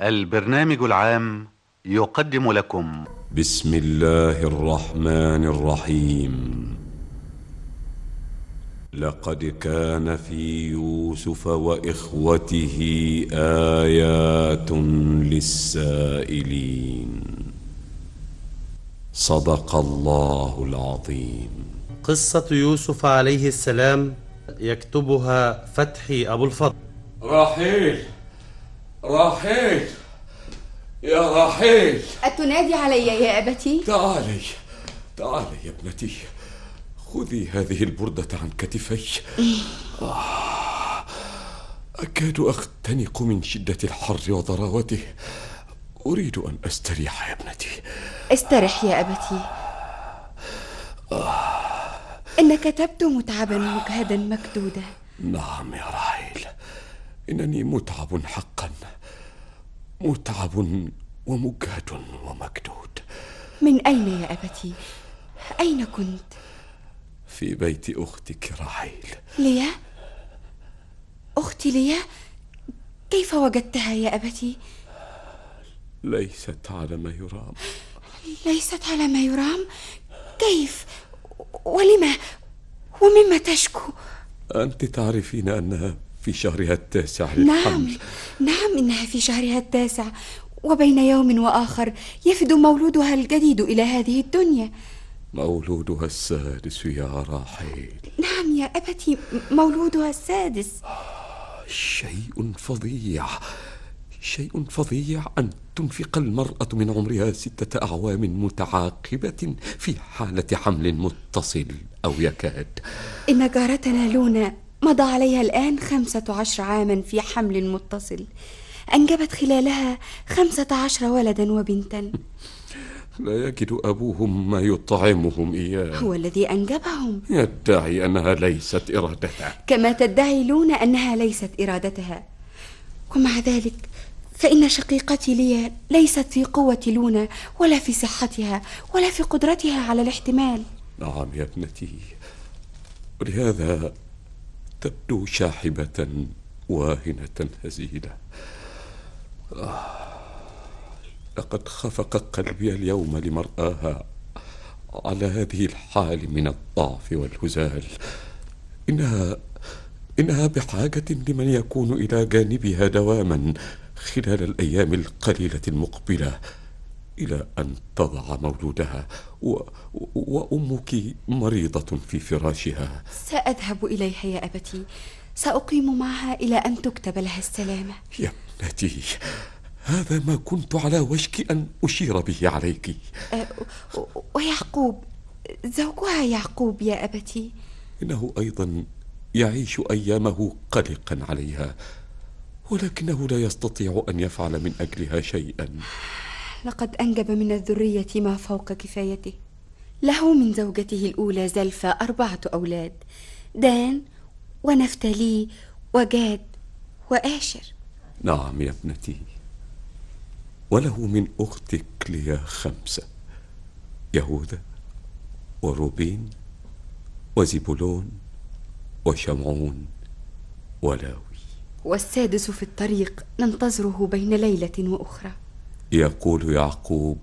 البرنامج العام يقدم لكم. بسم الله الرحمن الرحيم. لقد كان في يوسف وإخوته آيات للسائلين. صدق الله العظيم. قصة يوسف عليه السلام يكتبها فتحي أبو الفضل. رحيل. رحيل يا رحيل أتنادي علي يا أبتي؟ تعالي. تعالي يا ابنتي. خذي هذه البردة عن كتفي. آه، أكاد أختنق من شدة الحر وضراوته. أريد أن أستريح يا ابنتي. استرح يا أبتي. إنك تبدو متعبا مجهدا مكدودا. نعم يا رحيل إنني متعب حقا. متعب ومجهد ومكدود من أين يا أبتي؟ أين كنت؟ في بيت أختك رحيل ليا؟ أختي ليا؟ كيف وجدتها يا أبتي؟ ليست على ما يرام ليست على ما يرام؟ كيف؟ ولما؟ ومما تشكو؟ أنت تعرفين أنها في شهرها التاسع نعم للحمل. نعم إنها في شهرها التاسع. وبين يوم وآخر يفد مولودها الجديد إلى هذه الدنيا. مولودها السادس يا رحيل نعم يا أبتي مولودها السادس. شيء فظيع. شيء فظيع أن تنفق المرأة من عمرها ستة أعوام متعاقبة في حالة حمل متصل أو يكاد. إن جارتنا لونا مضى عليها الآن خمسة عشر عاما في حمل متصل. أنجبت خلالها خمسة عشر ولدا وبنتا. لا يجد أبوهم ما يطعمهم إياه. هو الذي أنجبهم. يدعي أنها ليست إرادته. كما تدعي لونا أنها ليست إرادتها. ومع ذلك فإن شقيقتي ليا ليست في قوة لونا ولا في صحتها ولا في قدرتها على الاحتمال. نعم يا ابنتي. ولهذا تبدو شاحبة واهنة هزيلة. آه، لقد خفق قلبي اليوم لمرآها على هذه الحال من الضعف والهزال. إنها إنها بحاجة لمن يكون إلى جانبها دواما خلال الأيام القليلة المقبلة. إلى أن تضع مولودها و... وأمك مريضة في فراشها. سأذهب إليها يا أبتي. سأقيم معها إلى أن تكتب لها السلامة. يا ابنتي هذا ما كنت على وشك أن أشير به عليك. أه، ويعقوب زوجها يعقوب يا أبتي. إنه أيضا يعيش أيامه قلقا عليها ولكنه لا يستطيع أن يفعل من أجلها شيئا. لقد أنجب من الذرية ما فوق كفايته. له من زوجته الأولى زلفى أربعة أولاد دان ونفتالي وجاد وآشر. نعم يا ابنتي. وله من أختك ليا خمسة يهوذا وروبين وزبولون وشمعون ولاوي. والسادس في الطريق ننتظره بين ليلة وأخرى. يقول يعقوب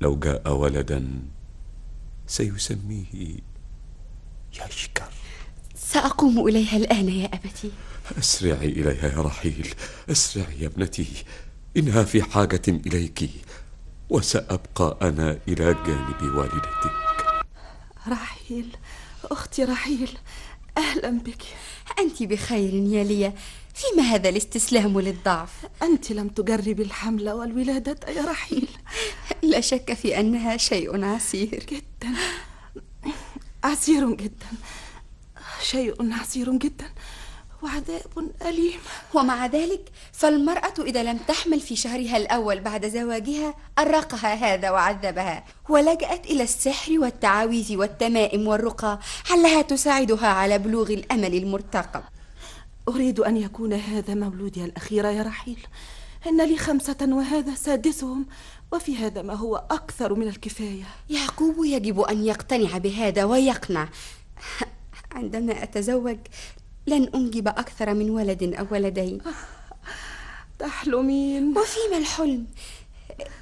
لو جاء ولدا سيسميه يشكر. سأقوم إليها الآن يا أبتي. أسرعي إليها يا رحيل أسرعي يا ابنتي. إنها في حاجة إليك وسأبقى أنا إلى جانب والدتك. رحيل أختي رحيل أهلا بك. أنت بخير يا ليا. فيما هذا الاستسلام للضعف؟ أنت لم تجربي الحمل والولادة يا رحيل. لا شك في أنها شيء عسير. جدا. عسير جدا. شيء عسير جدا. وعذاب أليم. ومع ذلك فالمرأة إذا لم تحمل في شهرها الأول بعد زواجها أرقها هذا وعذبها. ولجأت إلى السحر والتعاويذ والتمائم والرقى علها تساعدها على بلوغ الأمل المرتقب. أريد أن يكون هذا مولودي الأخير يا رحيل. إن لي خمسة وهذا سادسهم وفي هذا ما هو أكثر من الكفاية. يعقوب يجب أن يقتنع بهذا ويقنع. عندما أتزوج لن أنجب أكثر من ولد أو ولدين. تحلمين. وفيما الحلم؟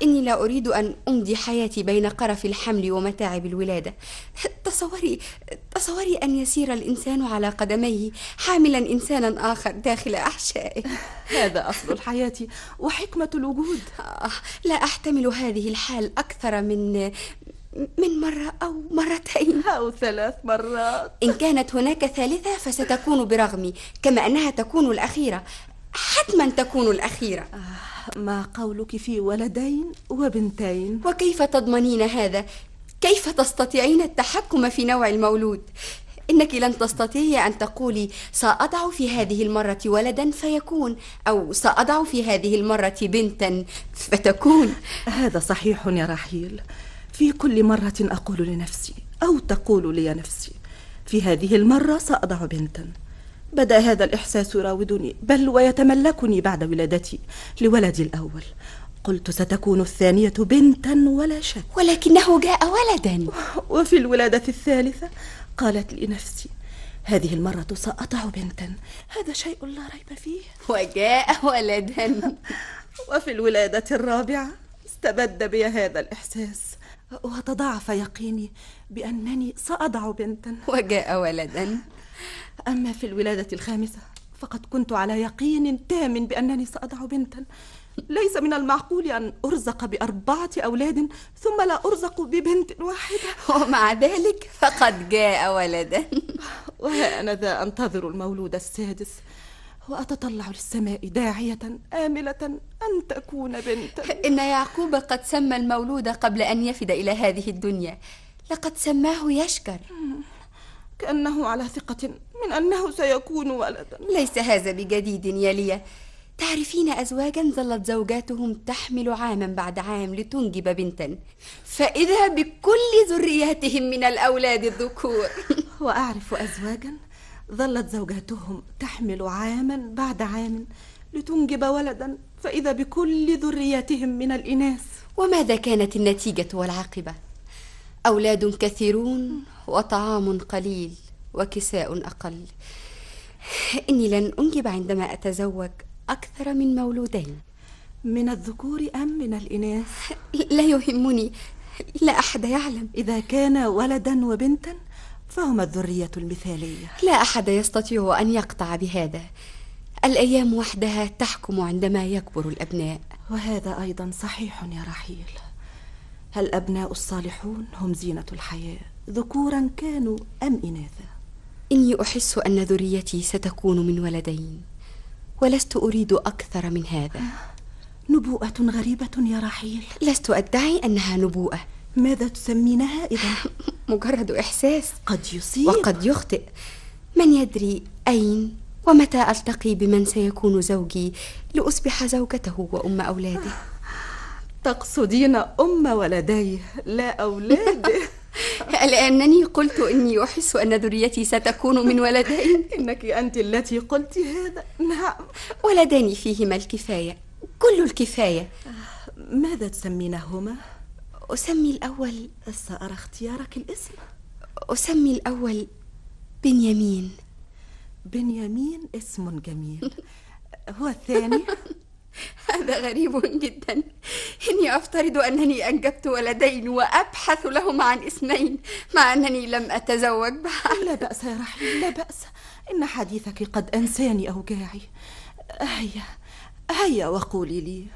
إني لا أريد أن أمضي حياتي بين قرف الحمل ومتاعب الولادة. تصوري تصوري أن يسير الإنسان على قدميه حاملا إنسانا آخر داخل أحشائه هذا أصل الحياة وحكمة الوجود. آه لا أحتمل هذه الحال أكثر من من مرة أو مرتين. أو ثلاث مرات. إن كانت هناك ثالثة فستكون برغمي كما أنها تكون الأخيرة. حتما تكون الأخيرة. ما قولك في ولدين وبنتين وكيف تضمنين هذا؟ كيف تستطيعين التحكم في نوع المولود؟ إنك لن تستطيعي أن تقولي سأضع في هذه المرة ولدا فيكون أو سأضع في هذه المرة بنتا فتكون هذا صحيح يا رحيل في كل مرة أقول لنفسي أو تقول لي نفسي في هذه المرة سأضع بنتا بدأ هذا الإحساس يراودني بل ويتملكني بعد ولادتي لولدي الأول. قلت ستكون الثانية بنتا ولا شك. ولكنه جاء ولدا. وفي الولادة الثالثة؟ قالت لي نفسي هذه المرة سأضع بنتا. هذا شيء لا ريب فيه. وجاء ولدا. وفي الولادة الرابعة استبد بي هذا الإحساس. وتضاعف يقيني بأنني سأضع بنتا. وجاء ولدا. أما في الولادة الخامسة فقد كنت على يقين تام بأنني سأضع بنتا. ليس من المعقول أن أرزق بأربعة أولاد ثم لا أرزق ببنت واحدة. ومع ذلك فقد جاء ولدا. وها أنا ذا أنتظر المولود السادس. وأتطلع للسماء داعية آملة أن تكون بنتا. إن يعقوب قد سمى المولود قبل أن يفد إلى هذه الدنيا لقد سماه يشكر. كأنه على ثقة من أنه سيكون ولدا. ليس هذا بجديد يا ليا. تعرفين أزواجا ظلت زوجاتهم تحمل عاما بعد عام لتنجب بنتا. فإذا بكل ذرياتهم من الأولاد الذكور. وأعرف أزواجا ظلت زوجاتهم تحمل عاما بعد عام لتنجب ولدا. فإذا بكل ذرياتهم من الإناث. وماذا كانت النتيجة والعاقبة؟ أولاد كثيرون وطعام قليل وكساء أقل. إني لن أنجب عندما أتزوج أكثر من مولودين. من الذكور أم من الإناث؟ لا يهمني. لا أحد يعلم. إذا كان ولدا وبنتا فهما الذرية المثالية. لا أحد يستطيع أن يقطع بهذا. الأيام وحدها تحكم عندما يكبر الأبناء. وهذا أيضا صحيح يا رحيل. الأبناء الصالحون هم زينة الحياة. ذكورا كانوا أم إناثا؟ إني أحس أن ذريتي ستكون من ولدين ولست أريد أكثر من هذا. نبوءة غريبة يا رحيل. لست أدعي أنها نبوءة. ماذا تسمينها إذا؟ مجرد إحساس. قد يصيب. وقد يخطئ. من يدري أين ومتى ألتقي بمن سيكون زوجي لأصبح زوجته وأم أولاده؟ تقصدين أم ولديه لا أولاده لأنني قلت إني أحس أن ذريتي ستكون من ولدين. إنك أنت التي قلت هذا. نعم. ولدان فيهما الكفاية كل الكفاية. ماذا تسمينهما؟ أسمي الأول سأرى اختيارك الاسم. أسمي الأول بنيامين. بنيامين اسم جميل. هو الثاني؟ هذا غريب جدا. إني أفترض أنني أنجبت ولدين وأبحث لهما عن اسمين مع أنني لم أتزوج. بعد لا بأس يا رحيل لا بأس. إن حديثك قد أنساني أوجاعي هيا هيا وقولي لي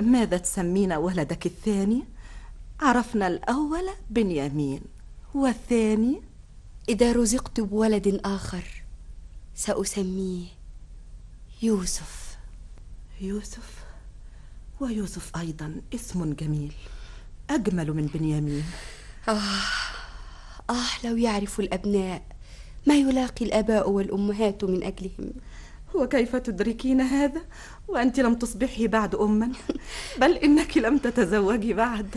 ماذا تسمين ولدك الثاني؟ عرفنا الأول بنيامين والثاني؟ إذا رزقت بولد آخر سأسميه يوسف. يوسف. ويوسف أيضا اسم جميل أجمل من بنيامين. آه آه لو يعرف الأبناء ما يلاقي الآباء والأمهات من أجلهم. وكيف تدركين هذا؟ وأنت لم تصبحي بعد أما بل إنك لم تتزوجي بعد.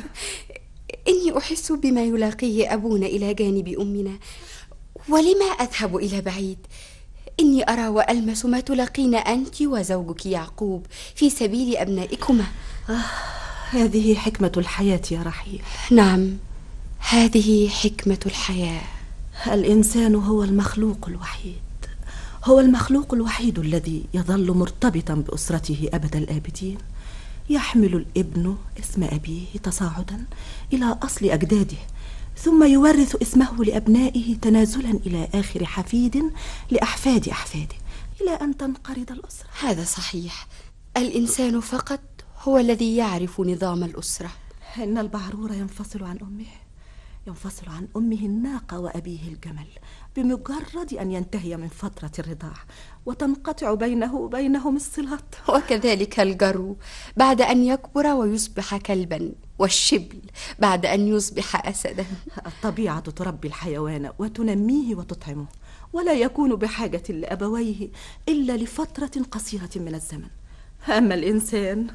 إني أحس بما يلاقيه أبونا إلى جانب أمنا ولما أذهب إلى بعيد؟ إني أرى وألمس ما تلاقين أنت وزوجك يعقوب في سبيل أبنائكما. آه هذه حكمة الحياة يا رحيل. نعم هذه حكمة الحياة. الإنسان هو المخلوق الوحيد. هو المخلوق الوحيد الذي يظل مرتبطا بأسرته أبد الآبدين. يحمل الابن اسم أبيه تصاعدا إلى أصل أجداده. ثم يورث اسمه لأبنائه تنازلا إلى آخر حفيد لأحفاد أحفاده إلى أن تنقرض الأسرة. هذا صحيح. الإنسان فقط هو الذي يعرف نظام الأسرة. إن البعرور ينفصل عن أمه. ينفصل عن أمه الناقة وأبيه الجمل بمجرد أن ينتهي من فترة الرضاع وتنقطع بينه وبينهم الصلات وكذلك الجرو بعد أن يكبر ويصبح كلبا والشبل بعد أن يصبح أسدا. الطبيعة تربي الحيوان وتنميه وتطعمه ولا يكون بحاجة لأبويه إلا لفترة قصيرة من الزمن. أما الإنسان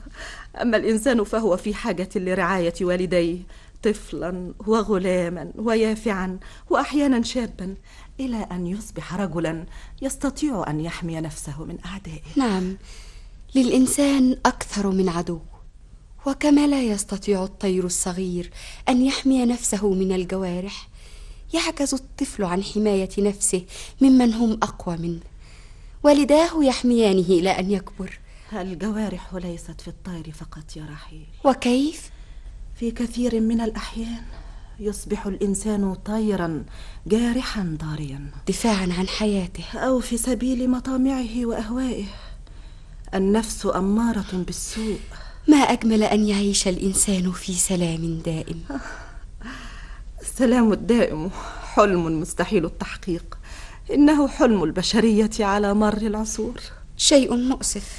أما الإنسان فهو في حاجة لرعاية والديه طفلا وغلاما ويافعا وأحيانا شابا إلى أن يصبح رجلا يستطيع أن يحمي نفسه من أعدائه. نعم للإنسان أكثر من عدو وكما لا يستطيع الطير الصغير أن يحمي نفسه من الجوارح يعجز الطفل عن حماية نفسه ممن هم أقوى منه. والداه يحميانه إلى أن يكبر. الجوارح ليست في الطير فقط يا رحيل. وكيف؟ في كثير من الأحيان يصبح الإنسان طيرا جارحا ضاريا. دفاعا عن حياته. أو في سبيل مطامعه وأهوائه. النفس أمارة بالسوء. ما أجمل أن يعيش الإنسان في سلام دائم؟ السلام الدائم حلم مستحيل التحقيق. إنه حلم البشرية على مر العصور. شيء مؤسف.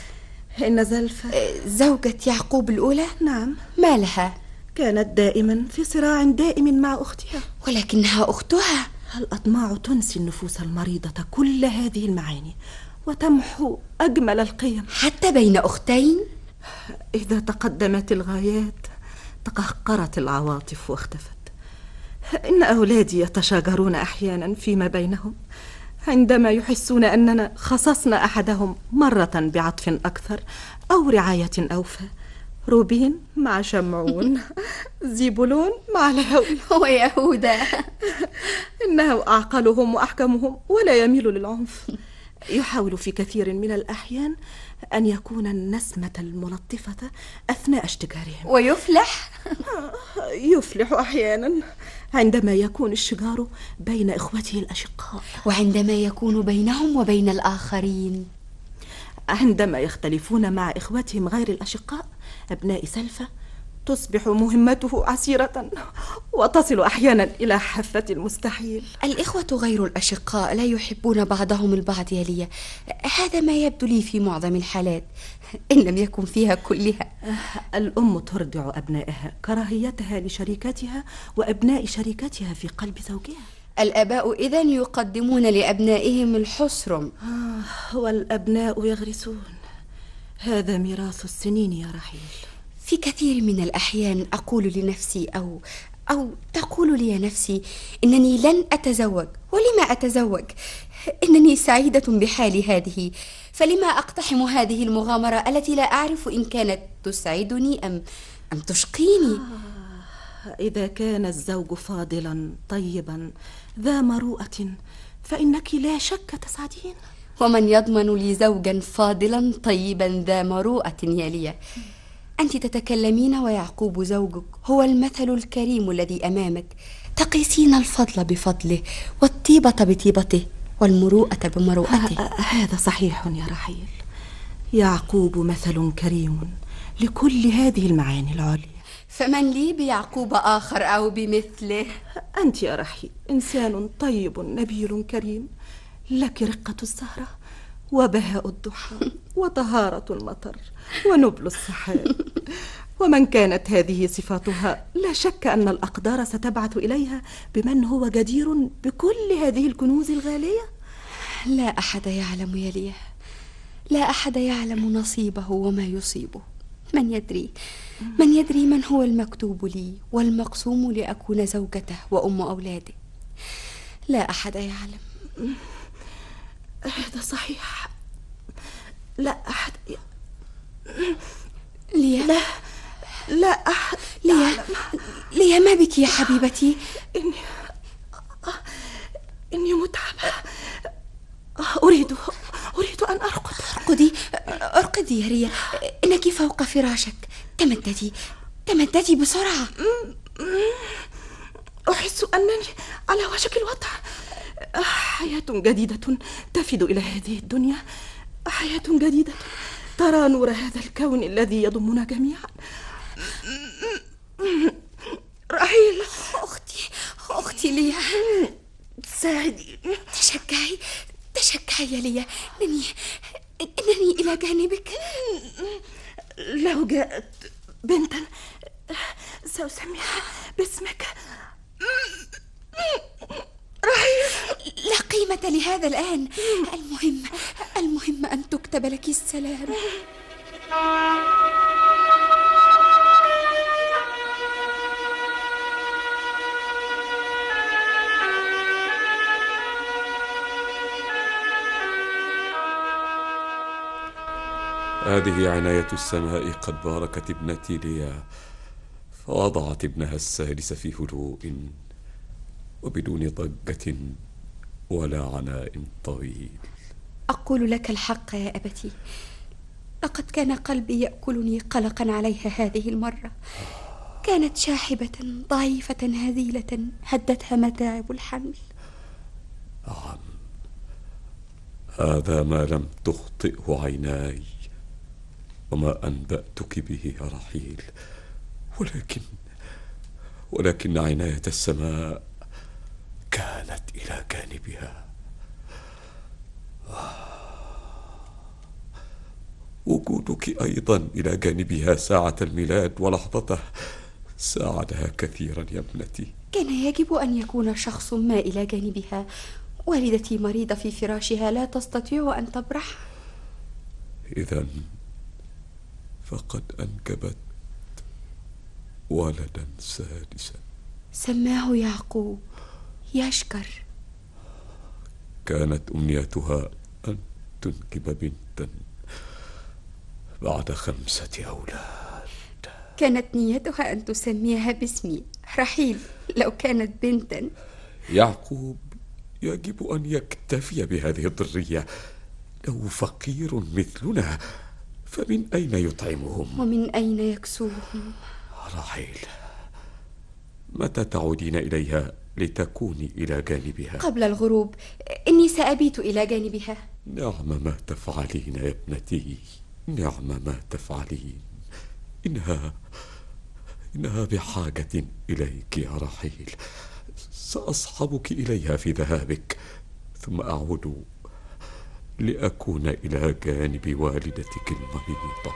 إن زلفة. زوجة يعقوب الأولى؟ نعم. ما لها؟ كانت دائما في صراع دائم مع أختها. ولكنها أختها. الأطماع تنسي النفوس المريضة كل هذه المعاني وتمحو أجمل القيم؟ حتى بين أختين؟ إذا تقدمت الغايات تقهقرت العواطف واختفت. إن أولادي يتشاجرون أحيانا فيما بينهم. عندما يحسون أننا خصصنا أحدهم مرة بعطف أكثر أو رعاية أوفى. روبين مع شمعون زيبولون مع لاوي ويهوذا إنه أعقلهم وأحكمهم ولا يميل للعنف. يحاول في كثير من الأحيان أن يكون النسمة الملطفة أثناء اشتجارهم ويفلح. يفلح أحيانا عندما يكون الشجار بين إخوته الأشقاء. وعندما يكون بينهم وبين الآخرين. عندما يختلفون مع إخوتهم غير الأشقاء أبناء سلفة تصبح مهمته عسيرة وتصل أحيانا إلى حافة المستحيل. الإخوة غير الأشقاء لا يحبون بعضهم البعض يا ليا. هذا ما يبدو لي في معظم الحالات إن لم يكن فيها كلها. الأم ترضع أبنائها كراهيتها لشريكتها وأبناء شريكتها في قلب زوجها. الآباء إذا يقدمون لأبنائهم الحسرم. آه والأبناء يغرسون. هذا ميراث السنين يا رحيل. في كثير من الأحيان أقول لنفسي أو أو تقول لي نفسي إنني لن أتزوج. ولما أتزوج؟ إنني سعيدة بحالي هذه. فلما أقتحم هذه المغامرة التي لا أعرف إن كانت تسعدني أم أم تشقيني؟ إذا كان الزوج فاضلا طيبا ذا مروءة فإنك لا شك تسعدين. ومن يضمن لي زوجا فاضلا طيبا ذا مروءة يا ليا أنت تتكلمين ويعقوب زوجك هو المثل الكريم الذي أمامك. تقيسين الفضل بفضله والطيبة بطيبته والمروءة بمروءته. هذا صحيح يا رحيل. يعقوب مثل كريم لكل هذه المعاني العليا. فمن لي بيعقوب آخر أو بمثله؟ أنت يا رحيل إنسان طيب نبيل كريم لك رقة الزهرة وبهاء الضحى وطهارة المطر ونبل السحاب. ومن كانت هذه صفاتها؟ لا شك أن الأقدار ستبعث إليها بمن هو جدير بكل هذه الكنوز الغالية. لا أحد يعلم يا ليه لا أحد يعلم نصيبه وما يصيبه. من يدري؟ من يدري من هو المكتوب لي والمقسوم لأكون زوجته وأم أولاده. لا أحد يعلم. هذا صحيح. لا أحد ي... ليا. لا لا أحد ليا. ليا ما بك يا حبيبتي؟ إني إني متعبة. أريد أرقدي أرقدي يا ريا. إنك فوق فراشك. تمددي تمددي بسرعة. أحس أنني على وشك الوضع. حياة جديدة تفد إلى هذه الدنيا. حياة جديدة ترى نور هذا الكون الذي يضمنا جميعا. رحيل. أختي أختي ليا. ساعدي. تشجعي تشجعي يا ليا. إنني إنني إلى جانبك. لو جاءت بنتا سأسميها باسمك. رحيل لا قيمة لهذا الآن. المهم المهم أن تكتب لك السلام. هذه عناية السماء قد باركت ابنتي ليا فوضعت ابنها السادس في هدوء وبدون ضجة ولا عناء طويل. أقول لك الحق يا أبتي. لقد كان قلبي يأكلني قلقا عليها هذه المرة. كانت شاحبة ضعيفة هزيلة هدتها متاعب الحمل. هذا ما لم تخطئه عيناي. وما أنبأتك به يا رحيل. ولكن ولكن عناية السماء كانت إلى جانبها. وجودك أيضا إلى جانبها ساعة الميلاد ولحظته. ساعدها كثيرا يا ابنتي. كان يجب أن يكون شخص ما إلى جانبها. والدتي مريضة في فراشها. لا تستطيع أن تبرح. إذا فقد أنجبت ولدا سادسا. سماه يعقوب يشكر. كانت أمنيتها أن تنجب بنتا بعد خمسة أولاد. كانت نيتها أن تسميها باسمي رحيل. لو كانت بنتا. يعقوب يجب أن يكتفي بهذه الذرية لو فقير مثلنا. فمن أين يطعمهم؟ ومن أين يكسوهم رحيل متى تعودين إليها لتكوني إلى جانبها؟ قبل الغروب إني سأبيت إلى جانبها نعم ما تفعلين يا ابنتي نعم ما تفعلين إنها إنها بحاجة إليك يا رحيل سأصحبك إليها في ذهابك ثم أعود لأكون إلى جانب والدتك المريضة.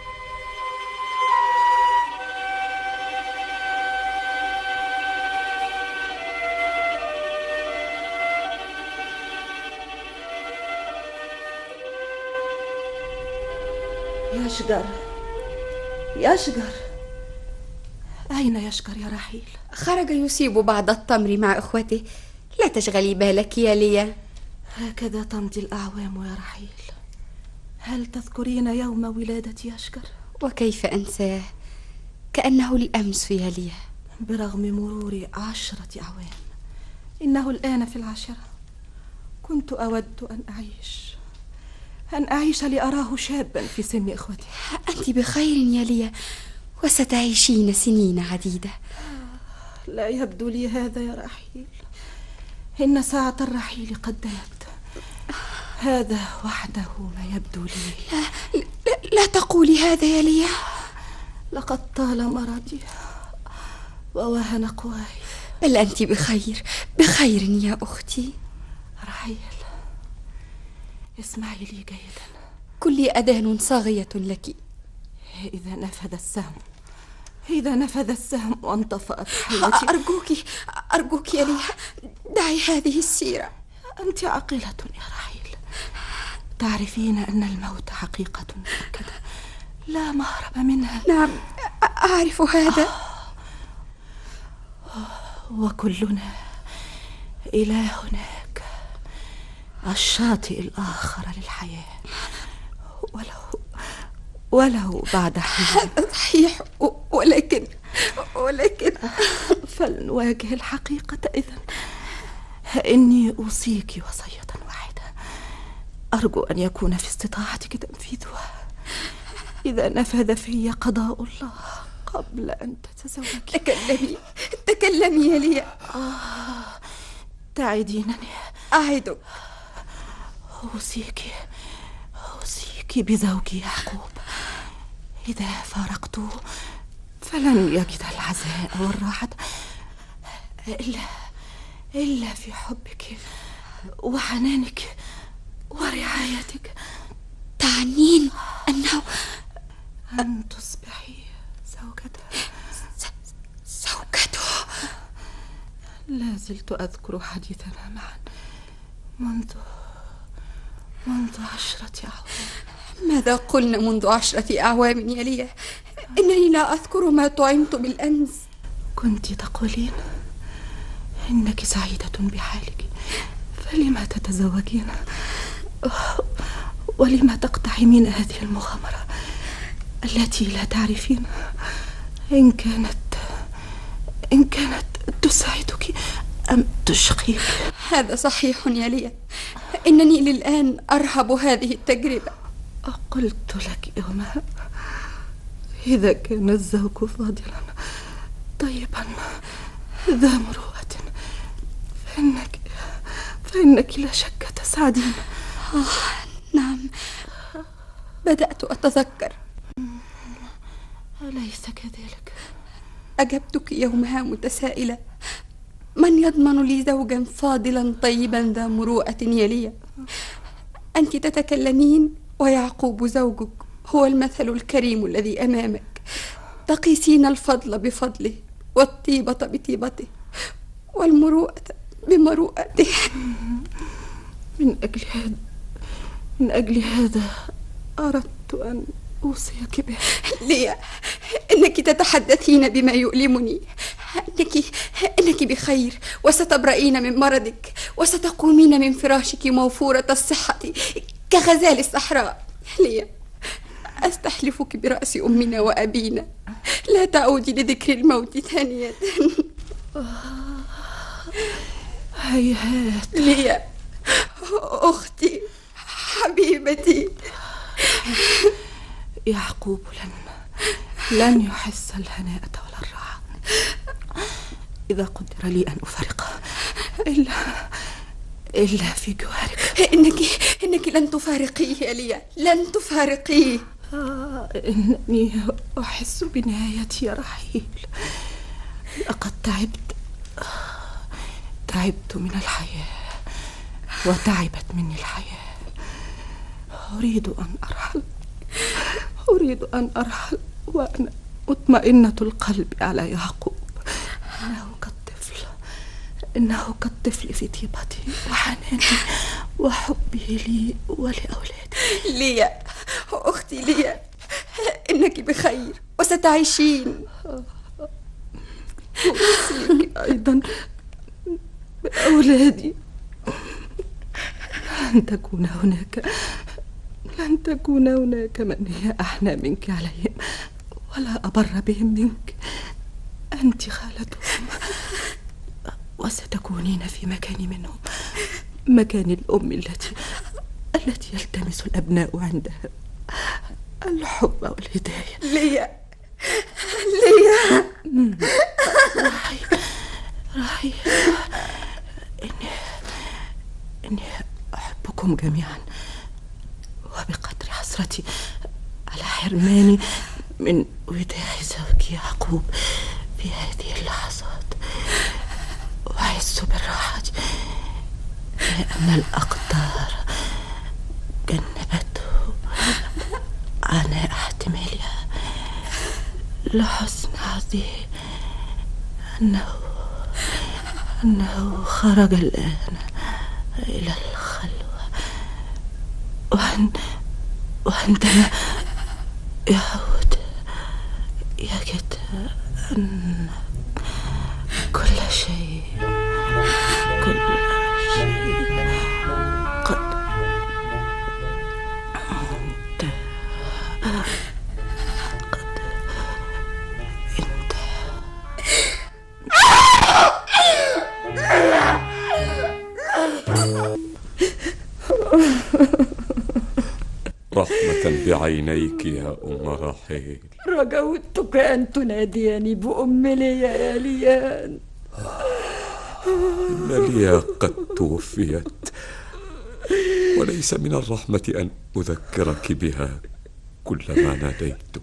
يشجر يشجر أين يشجر يا رحيل؟ خرج يصيب بعض التمر مع إخوته لا تشغلي بالك يا ليا. هكذا تمضي الأعوام يا رحيل. هل تذكرين يوم ولادة يشجر؟ وكيف أنساه؟ كأنه الأمس يا ليا. برغم مرور عشرة أعوام. إنه الآن في العاشرة. كنت أود أن أعيش. أن أعيش لأراه شابا في سن إخوتي. أنت بخير يا ليا وستعيشين سنين عديدة. لا يبدو لي هذا يا رحيل. إن ساعة الرحيل قد دنت هذا وحده ما يبدو لي. لا, لا, لا تقولي هذا يا ليا. لقد طال مرضي ووهن قواي بل أنت بخير بخير يا أختي. رحيل اسمعي لي جيدا. كل أذان صاغية لك. إذا نفذ السهم إذا نفذ السهم وانطفأت حياتي أرجوك أرجوك يا ليا دعي هذه السيرة. أنت عاقلة يا رحيل. تعرفين أن الموت حقيقة مؤكدة لا مهرب منها. نعم أعرف هذا. وكلنا إلى هناك الشاطئ الآخر للحياة. ولو ولو بعد حين. صحيح ولكن ولكن فلنواجه الحقيقة إذا إني أوصيك وصية واحدة أرجو أن يكون في استطاعتك تنفيذها. إذا نفذ في قضاء الله قبل أن تتزوجي تكلمي. تكلمي يا ليا. تعدينني. أعدك أوصيك أوصيك بزوجي يعقوب. إذا فارقته فلن يجد العزاء والراحة إلا إلا في حبك وحنانك. ورعايتك. تعنين أنه أن تصبحي زوجته زوجته. لا زلت أذكر حديثنا معا. منذ منذ عشرة أعوام. ماذا قلنا منذ عشرة أعوام يا ليا؟ إنني لا أذكر ما طعمت بالأمس. كنت تقولين إنك سعيدة بحالك. فلما تتزوجين؟ ولما تقتحمين هذه المغامرة التي لا تعرفين؟ إن كانت إن كانت تسعدك أم تشقيك؟ هذا صحيح يا ليا. إنني للآن أرهب هذه التجربة. قلت لك يومها إذا كان الزوج فاضلا طيبا ذا مروءة. فإنك فإنك لا شك تسعدين نعم. بدأت أتذكر. أليس كذلك؟ أجبتك يومها متسائلة. من يضمن لي زوجا فاضلا طيبا ذا مروءة يلي؟ أنت تتكلمين ويعقوب زوجك هو المثل الكريم الذي أمامك. تقيسين الفضل بفضله والطيبة بطيبته والمروءة بمروءته. من أجل هذا من أجل هذا أردت أن أوصيك به. ليا إنك تتحدثين بما يؤلمني. إنك إنك بخير. وستبرئين من مرضك. وستقومين من فراشك موفورة الصحة كغزال الصحراء. ليا أستحلفك برأس أمنا وأبينا. لا تعودي لذكر الموت ثانية. هيهات. ليا أختي. حبيبتي. يعقوب لن لن يحس الهناءة ولا الراحة إذا قدر لي أن أفارقه إلا إلا في جوارك. إنك إنك لن تفارقيه يا ليا. لن تفارقيه آه إنني أحس بنهايتي يا رحيل. لقد تعبت تعبت من الحياة وتعبت مني الحياة. أريد أن أرحل. أريد أن أرحل وأنا مطمئنة القلب على يعقوب. إنه كالطفل. إنه كالطفل في طيبتي وحناني وحبه لي ولأولادي. ليا. أختي ليا. إنك بخير وستعيشين. أوصيك أيضا بأولادي. لن تكون هناك لن تكون هناك من هي أحنى منك عليهم ولا أبر بهم منك. أنت خالتهم وستكونين في مكان منهم مكان الأم التي التي يلتمس الأبناء عندها. الحب والهداية. ليا ليا. راحي راحي. إني إني أحبكم جميعا. وبقدر حسرتي على حرماني من وداع زوجي يعقوب في هذه اللحظات. أحس بالراحة لأن الأقدار جنبته. عناء احتمالها لحسن حظه أنه أنه خرج الآن إلى الخلوة وعن وعندما يعود يجد أن كل شيء كل شيء قد انتهى قد انتهى عينيك يا أم راحيل رجوتك أن تناديني بأم ليا يا ليان إن ليا قد توفيت. وليس من الرحمة أن أذكرك بها كلما ناديتك.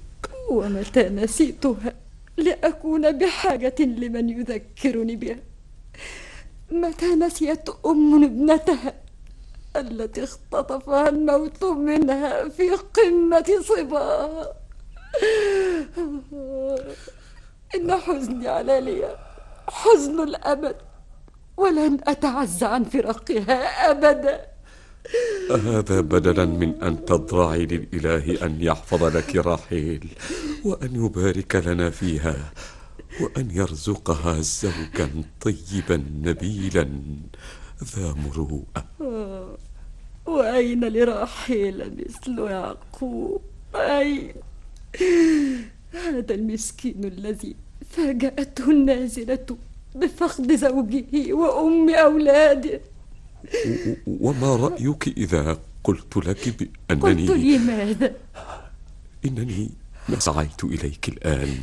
ومتى نسيتها؟ لأكون بحاجة لمن يذكرني بها. متى نسيت أم ابنتها؟ التي اختطفها الموت منها في قمة صباها إن حزني على ليا حزن الأبد ولن أتعزى عن فراقها أبدا. هذا بدلا من أن تضرعي للإله أن يحفظ لك راحيل وأن يبارك لنا فيها وأن يرزقها زوجا طيبا نبيلا. ذا مروءة؟ وأين لراحيل مثل يعقوب؟ أين هذا المسكين الذي فاجأته النازلة بفقد زوجه وأم أولاده. وما رأيك إذا قلت لك قلت بأنني لي ماذا إنني ما سعيت إليك الآن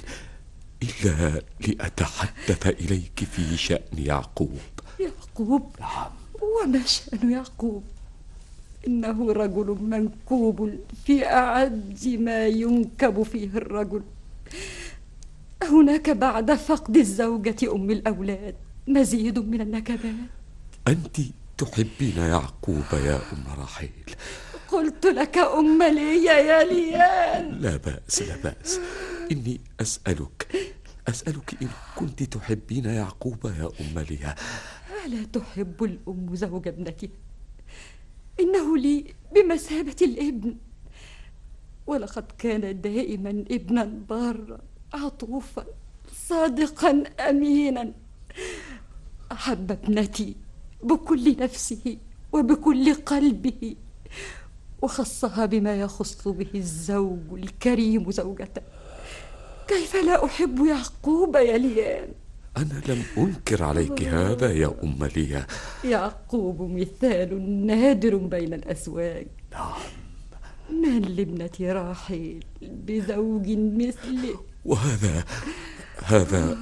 إلا لأتحدث إليك في شأن يعقوب. يعقوب. وما شأن يعقوب؟ إنه رجل منكوب في أعز ما ينكب فيه الرجل. هناك بعد فقد الزوجة أم الأولاد. مزيد من النكبات. أنت تحبين يعقوب يا أم رحيل. قلت لك أم لي يا ليان لا بأس لا بأس. إني أسألك أسألك إن كنت تحبين يعقوب يا أم ليا ألا تحب الأم زوج ابنتها إنه لي بمثابة الابن. ولقد كان دائما ابنا بارا عطوفا صادقا أمينا. أحب ابنتي بكل نفسه وبكل قلبه وخصها بما يخص به الزوج الكريم زوجته. كيف لا أحب يعقوب يا ليان أنا لم أنكر عليك هذا يا أم ليا. يعقوب مثال نادر بين الأزواج من لابنة راحيل بزوج مثله وهذا هذا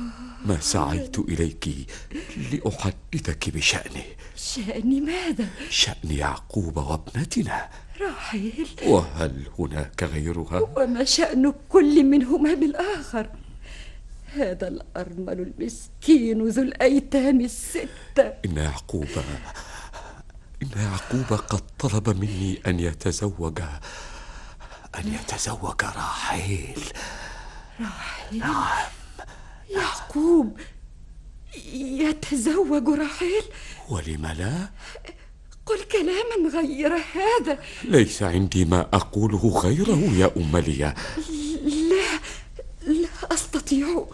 ما سعيت إليك لأحدثك بشأنه. شأن ماذا؟ شأن يعقوب وابنتنا. راحيل وهل هناك غيرها؟ وما شأن كل منهما بالآخر؟ هذا الأرمل المسكين ذو الأيتام الستة إن يعقوب إن يعقوب قد طلب مني أن يتزوج أن يتزوج راحيل. يعقوب يتزوج راحيل؟ ولم لا؟ قل كلاما غير هذا. ليس عندي ما أقوله غيره يا أم ليا لا لا أستطيع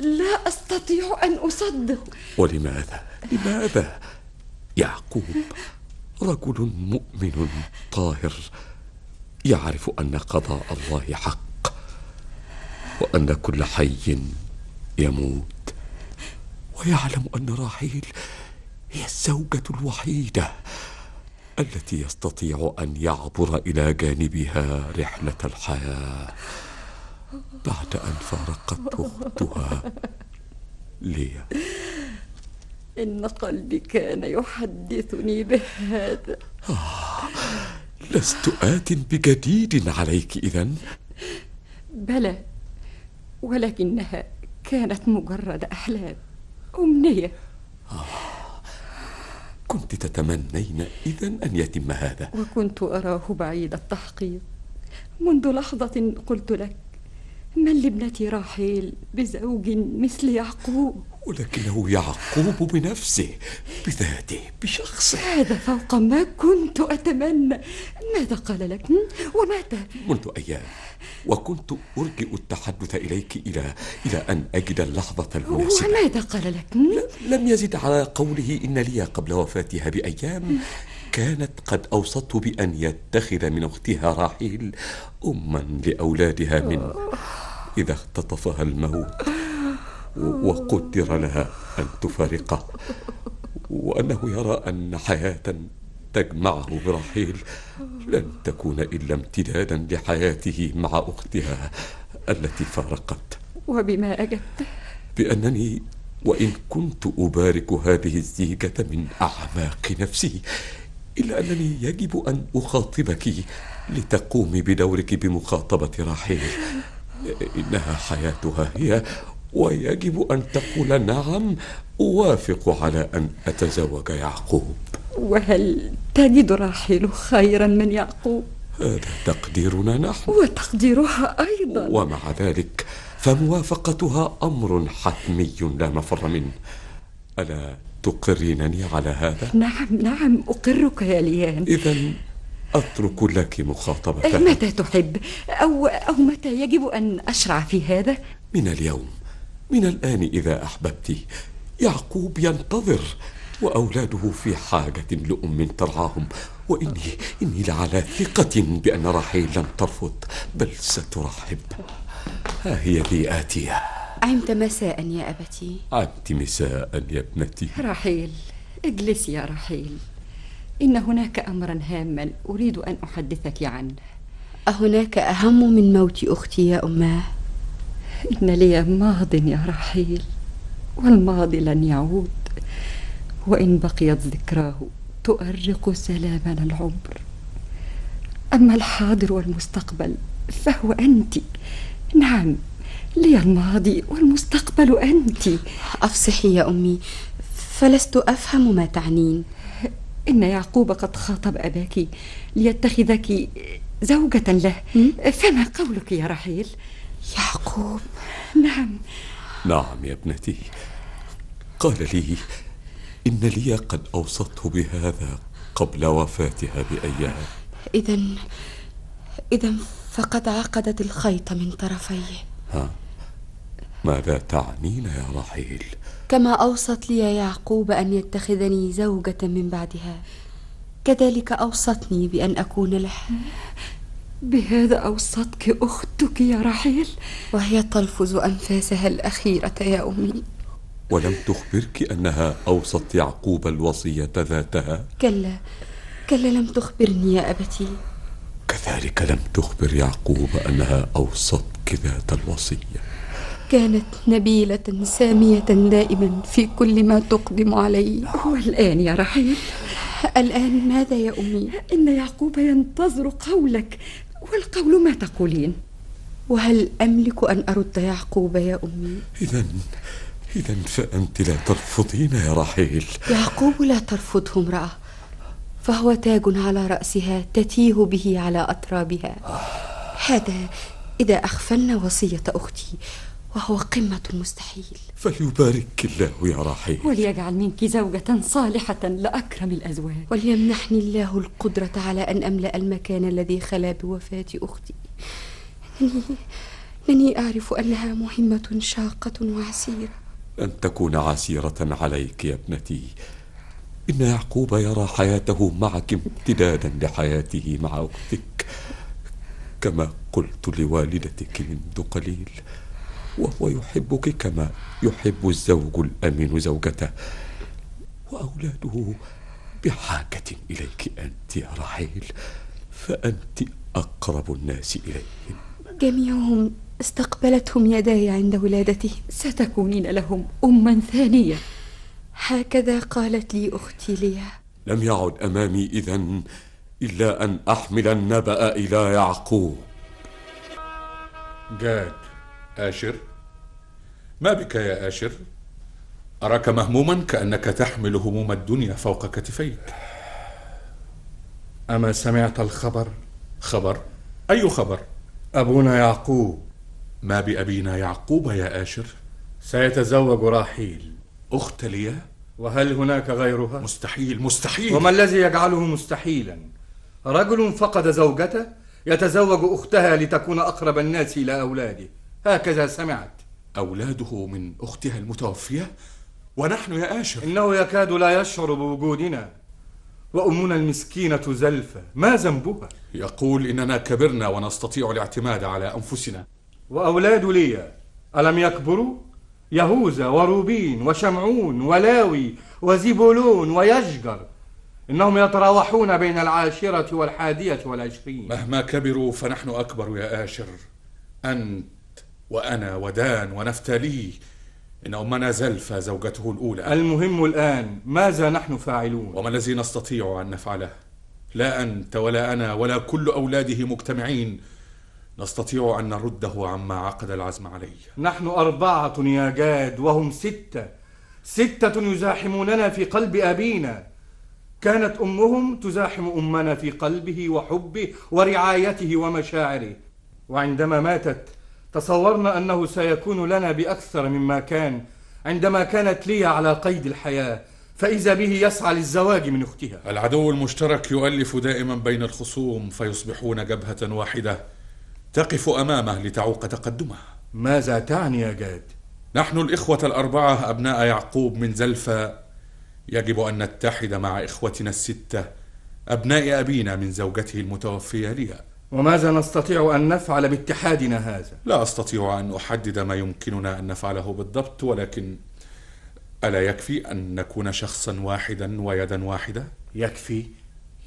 لا أستطيع أن أصدق ولماذا؟ لماذا؟ يعقوب رجل مؤمن طاهر يعرف أن قضاء الله حق وأن كل حي يموت ويعلم أن راحيل هي الزوجة الوحيدة التي يستطيع أن يعبر إلى جانبها رحلة الحياة بعد أن فارقته أختها ليا. إن قلبي كان يحدثني بهذا. لست آت بجديد عليك إذن. بلى ولكنها كانت مجرد أحلام أمنية. كنت تتمنين إذن أن يتم هذا. وكنت أراه بعيد التحقيق. منذ لحظة قلت لك من لابنتي راحيل بزوج مثل يعقوب؟ ولكنه يعقوب بنفسه بذاته بشخصه. هذا فوق ما كنت أتمنى. ماذا قال لك؟ ومتى منذ أيام وكنت أرجئ التحدث إليك إلى إلى أن أجد اللحظة المناسبة. وماذا قال لك؟ لم يزد على قوله إن لي قبل وفاتها بأيام. كانت قد أوصته بأن يتخذ من أختها راحيل أما لأولادها منه إذا اختطفها الموت وقدر لها أن تفارقه وأنه يرى أن حياة تجمعه برحيل لن تكون إلا امتدادا لحياته مع أختها التي فارقت. وبما أجبت؟ بأنني وإن كنت أبارك هذه الزيجة من أعماق نفسي إلا أنني يجب أن أخاطبك لتقومي بدورك بمخاطبة راحيل. إنها حياتها هي ويجب أن تقول نعم أوافق على أن أتزوج يعقوب. وهل تجد راحل خيرا من يعقوب؟ هذا تقديرنا نحن. وتقديرها أيضا. ومع ذلك فموافقتها أمر حتمي لا مفر منه. ألا تقرينني على هذا؟ نعم نعم أقرك يا ليان. إذا أترك لك مخاطبتها متى تحب؟ أو, أو متى يجب أن أشرع في هذا؟ من اليوم من الآن إذا أحببت. يعقوب ينتظر وأولاده في حاجة لأم ترعاهم. وإني إني لعلى ثقة بأن رحيل لن ترفض بل سترحب. ها هي ذي آتية. عمت مساء يا أبتي. عدت مساء يا ابنتي. رحيل اجلسي يا رحيل إن هناك أمرا هاما أريد أن أحدثك عنه. أهناك أهم من موت أختي يا أماه إن لي ماض يا رحيل والماضي لن يعود. وإن بقيت ذكراه تؤرق سلامنا العمر. أما الحاضر والمستقبل فهو أنت. نعم لي الماضي والمستقبل أنت. أفصحي يا أمي فلست أفهم ما تعنين. إن يعقوب قد خاطب أباك ليتخذك زوجة له. فما قولك يا رحيل يعقوب. نعم. نعم يا ابنتي. قال لي إن لي قد أوصته بهذا قبل وفاتها بأيام. إذا إذا فقد عقدت الخيط من طرفيه. ها. ماذا تعنين يا رحيل؟ كما أوصت لي يعقوب أن يتخذني زوجة من بعدها. كذلك أوصتني بأن أكون له. بهذا أوصتك أختك يا رحيل؟ وهي تلفظ أنفاسها الأخيرة يا أمي. ولم تخبرك أنها أوصت يعقوب الوصية ذاتها؟ كلا كلا لم تخبرني يا أبتي. كذلك لم تخبر يعقوب أنها أوصتك ذات الوصية. كانت نبيلة سامية دائما في كل ما تقدم علي والآن يا رحيل؟ الآن ماذا يا أمي؟ إن يعقوب ينتظر قولك والقول ما تقولين؟ وهل أملك أن أرد يعقوب يا أمي؟ إذا إذا فأنت لا ترفضين يا رحيل. يعقوب لا ترفضه امرأة فهو تاج على رأسها تتيه به على أترابها. هذا إذا أخفلنا وصية أختي. وهو قمة المستحيل فليبارك الله يا رحيل وليجعل منك زوجة صالحة لأكرم الأزواج. وليمنحني الله القدرة على أن أملأ المكان الذي خلا بوفاة أختي. إني أعرف أنها مهمة شاقة وعسيرة. أن تكون عسيرة عليك يا ابنتي. إن يعقوب يرى حياته معك امتدادا لحياته مع أختك. كما قلت لوالدتك منذ قليل. وهو يحبك كما يحب الزوج الأمين زوجته. وأولاده بحاجة إليك أنت يا رحيل فأنت أقرب الناس إليهم. جميعهم استقبلتهم يداي عند ولادتهم ستكونين لهم أما ثانية هكذا قالت لي أختي ليا. لم يعد أمامي إذا إلا أن أحمل النبأ إلى يعقوب. جاد. آشر ما بك يا آشر أراك مهموما كأنك تحمل هموم الدنيا فوق كتفيك أما سمعت الخبر؟ خبر؟ أي خبر؟ أبونا يعقوب ما بأبينا يعقوب يا آشر؟ سيتزوج راحيل أخت ليا؟ وهل هناك غيرها؟ مستحيل مستحيل وما الذي يجعله مستحيلا؟ رجل فقد زوجته يتزوج أختها لتكون أقرب الناس إلى أولاده هكذا سمعت. أولاده من أختها المتوفية؟ ونحن يا آشر. إنه يكاد لا يشعر بوجودنا. وأمنا المسكينة زلفة ما ذنبها؟ يقول إننا كبرنا ونستطيع الاعتماد على أنفسنا. وأولاد ليا ألم يكبروا؟ يهوذا وروبين وشمعون ولاوي وزيبولون ويشجر. إنهم يتراوحون بين العاشرة والحادية والعشرين. مهما كبروا فنحن أكبر يا آشر. أنت وأنا ودان ونفتالي إن أمنا زلفى زوجته الأولى. المهم الآن ماذا نحن فاعلون؟ وما الذي نستطيع أن نفعله؟ لا أنت ولا أنا ولا كل أولاده مجتمعين نستطيع أن نرده عما عقد العزم عليه. نحن أربعة يا جاد وهم ستة. ستة يزاحموننا في قلب أبينا. كانت أمهم تزاحم أمنا في قلبه وحبه ورعايته ومشاعره. وعندما ماتت تصورنا أنه سيكون لنا بأكثر مما كان عندما كانت لي على قيد الحياة فإذا به يسعى للزواج من أختها. العدو المشترك يؤلف دائما بين الخصوم فيصبحون جبهة واحدة تقف أمامه لتعوق تقدمه. ماذا تعني يا جاد؟ نحن الإخوة الأربعة أبناء يعقوب من زلفى. يجب أن نتحد مع إخوتنا الستة أبناء أبينا من زوجته المتوفية ليا. وماذا نستطيع أن نفعل باتحادنا هذا؟ لا أستطيع أن أحدد ما يمكننا أن نفعله بالضبط ولكن ألا يكفي أن نكون شخصا واحدا ويدا واحدة؟ يكفي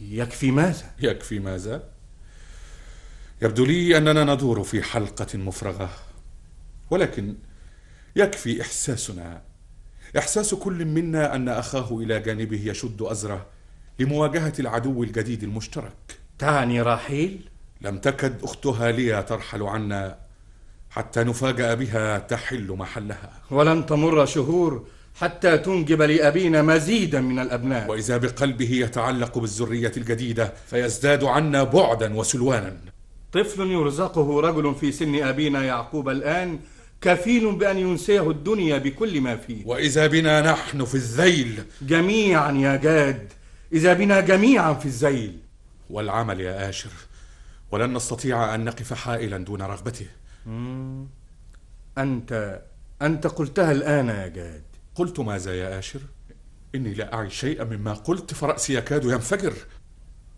يكفي ماذا؟ يكفي ماذا؟ يبدو لي أننا ندور في حلقة مفرغة ولكن يكفي إحساسنا إحساس كل منا أن أخاه إلى جانبه يشد أزره لمواجهة العدو الجديد المشترك تعني رحيل؟ لم تكد أختها ليا ترحل عنا حتى نفاجأ بها تحل محلها. ولن تمر شهور حتى تنجب لأبينا مزيدا من الأبناء. وإذا بقلبه يتعلق بالذرية الجديدة فيزداد عنا بعدا وسلوانا. طفل يرزقه رجل في سن أبينا يعقوب الآن كفيل بأن ينسيه الدنيا بكل ما فيه. وإذا بنا نحن في الذيل. جميعا يا جاد إذا بنا جميعا في الذيل. والعمل يا آشر. ولن نستطيع أن نقف حائلا دون رغبته. أنت أنت قلتها الآن يا جاد. قلت ماذا يا آشر؟ إني لا أعي شيئا مما قلت فرأسي يكاد ينفجر.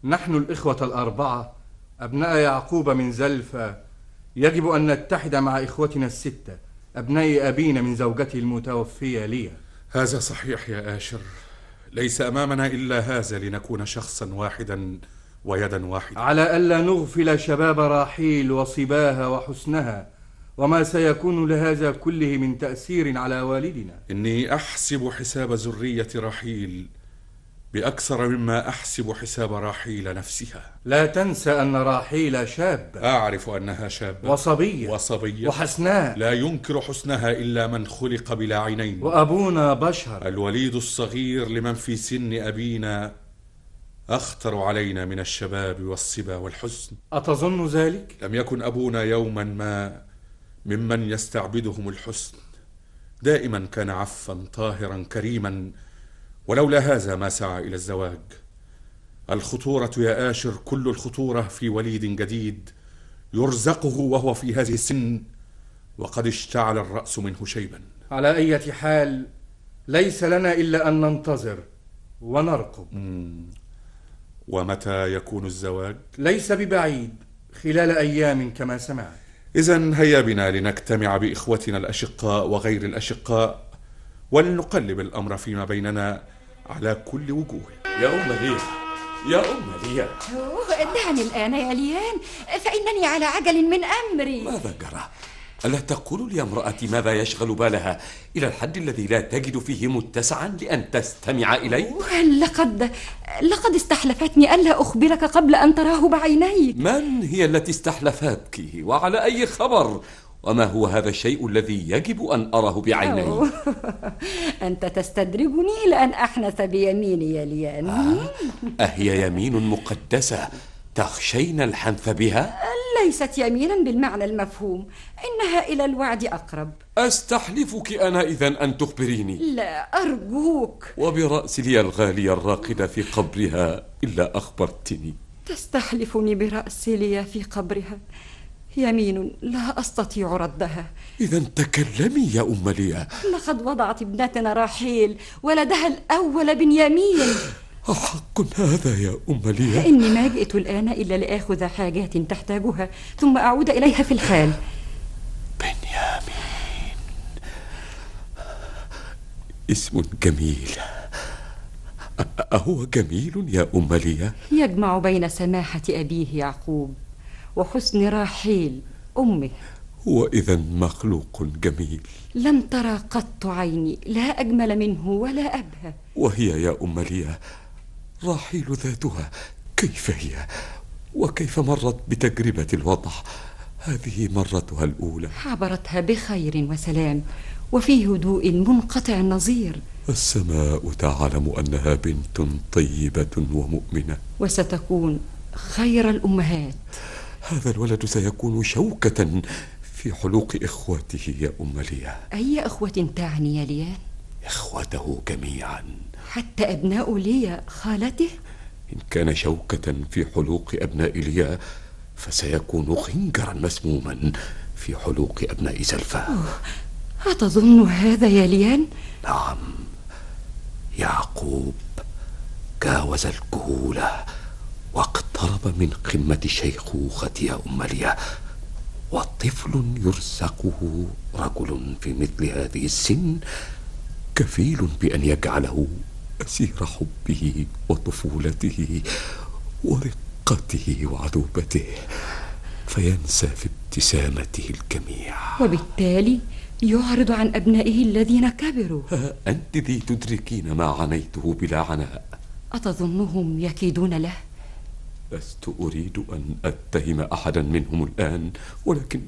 نحن الإخوة الأربعة أبناء يعقوب من زلفى يجب أن نتحد مع إخوتنا الستة أبناء أبينا من زوجته المتوفية ليا هذا صحيح يا آشر. ليس أمامنا إلا هذا لنكون شخصا واحدا. ويدا واحدة على ألا نغفل شباب راحيل وصباها وحسنها وما سيكون لهذا كله من تأثير على والدنا. إني أحسب حساب ذرية رحيل بأكثر مما أحسب حساب راحيل نفسها. لا تنسى أن راحيل شابة أعرف أنها شابة. وصبية. وصبية. وحسناء. لا ينكر حسنها إلا من خلق بلا عينين. وأبونا بشر. الوليد الصغير لمن في سن أبينا أخطر علينا من الشباب والصبا والحزن. أتظن ذلك؟ لم يكن أبونا يوما ما ممن يستعبدهم الحسن دائما كان عفا طاهرا كريما ولولا هذا ما سعى إلى الزواج. الخطورة يا آشر كل الخطورة في وليد جديد يرزقه وهو في هذه السن وقد اشتعل الرأس منه شيبا. على أي حال ليس لنا إلا أن ننتظر ونرقب. ومتى يكون الزواج؟ ليس ببعيد خلال أيام كما سمعت إذا هيا بنا لنجتمع بإخوتنا الأشقاء وغير الأشقاء ولنقلب الأمر فيما بيننا على كل وجوه يا أم ليا يا أم ليا أوه دعني الآن يا ليان فإنني على عجل من أمري ماذا جرى؟ ألا تقول لامرأتي ماذا يشغل بالها إلى الحد الذي لا تجد فيه متسعا لأن تستمع إليه؟ أوه، لقد لقد استحلفتني ألا أخبرك قبل أن تراه بعينيك من هي التي استحلفتك وعلى أي خبر؟ وما هو هذا الشيء الذي يجب أن أراه بعيني؟ أوه، أنت تستدرجني لأن أحنث بيميني يا ليان أهي يمين مقدسة تخشين الحنث بها؟ ليست يمينا بالمعنى المفهوم. إنها إلى الوعد أقرب. أستحلفك أنا إذا أن تخبريني. لا أرجوك. وبرأس لي الغالية الراقدة في قبرها إلا أخبرتني. تستحلفني برأس لي في قبرها. يمين لا أستطيع ردها. إذا تكلمي يا أم ليا لقد وضعت ابنتنا راحيل ولدها الأول بنيامين. أحق هذا يا أم ليا؟ إني ما جئت الآن إلا لآخذ حاجات تحتاجها ثم أعود إليها في الحال بنيامين. اسم جميل. أهو جميل يا أم ليا؟ يجمع بين سماحة أبيه يعقوب وحسن راحيل أمه. هو إذا مخلوق جميل. لم ترى قط عيني لا أجمل منه ولا أبهى. وهي يا أم ليا راحيل ذاتها. كيف هي؟ وكيف مرت بتجربة الوضع؟ هذه مرتها الأولى. عبرتها بخير وسلام وفي هدوء منقطع النظير. السماء تعلم أنها بنت طيبة ومؤمنة. وستكون خير الأمهات. هذا الولد سيكون شوكة في حلوق إخوته يا أم ليا أي أخوة تعني يا ليان إخوته جميعا. حتى أبناء ليا خالته إن كان شوكة في حلوق أبناء ليا فسيكون خنجرا مسموما في حلوق أبناء زلفى أتظن هذا يا ليان؟ نعم يعقوب جاوز الكهولة واقترب من قمة الشيخوخة يا أم ليا وطفل يرزقه رجل في مثل هذه السن كفيل بأن يجعله أسير حبه وطفولته ورقته وعذوبته فينسى في ابتسامته الجميع. وبالتالي يعرض عن أبنائه الذين كبروا. ها أنت ذي تدركين ما عنيته بلا عناء. أتظنهم يكيدون له؟ لست أريد أن أتهم أحدا منهم الآن ولكن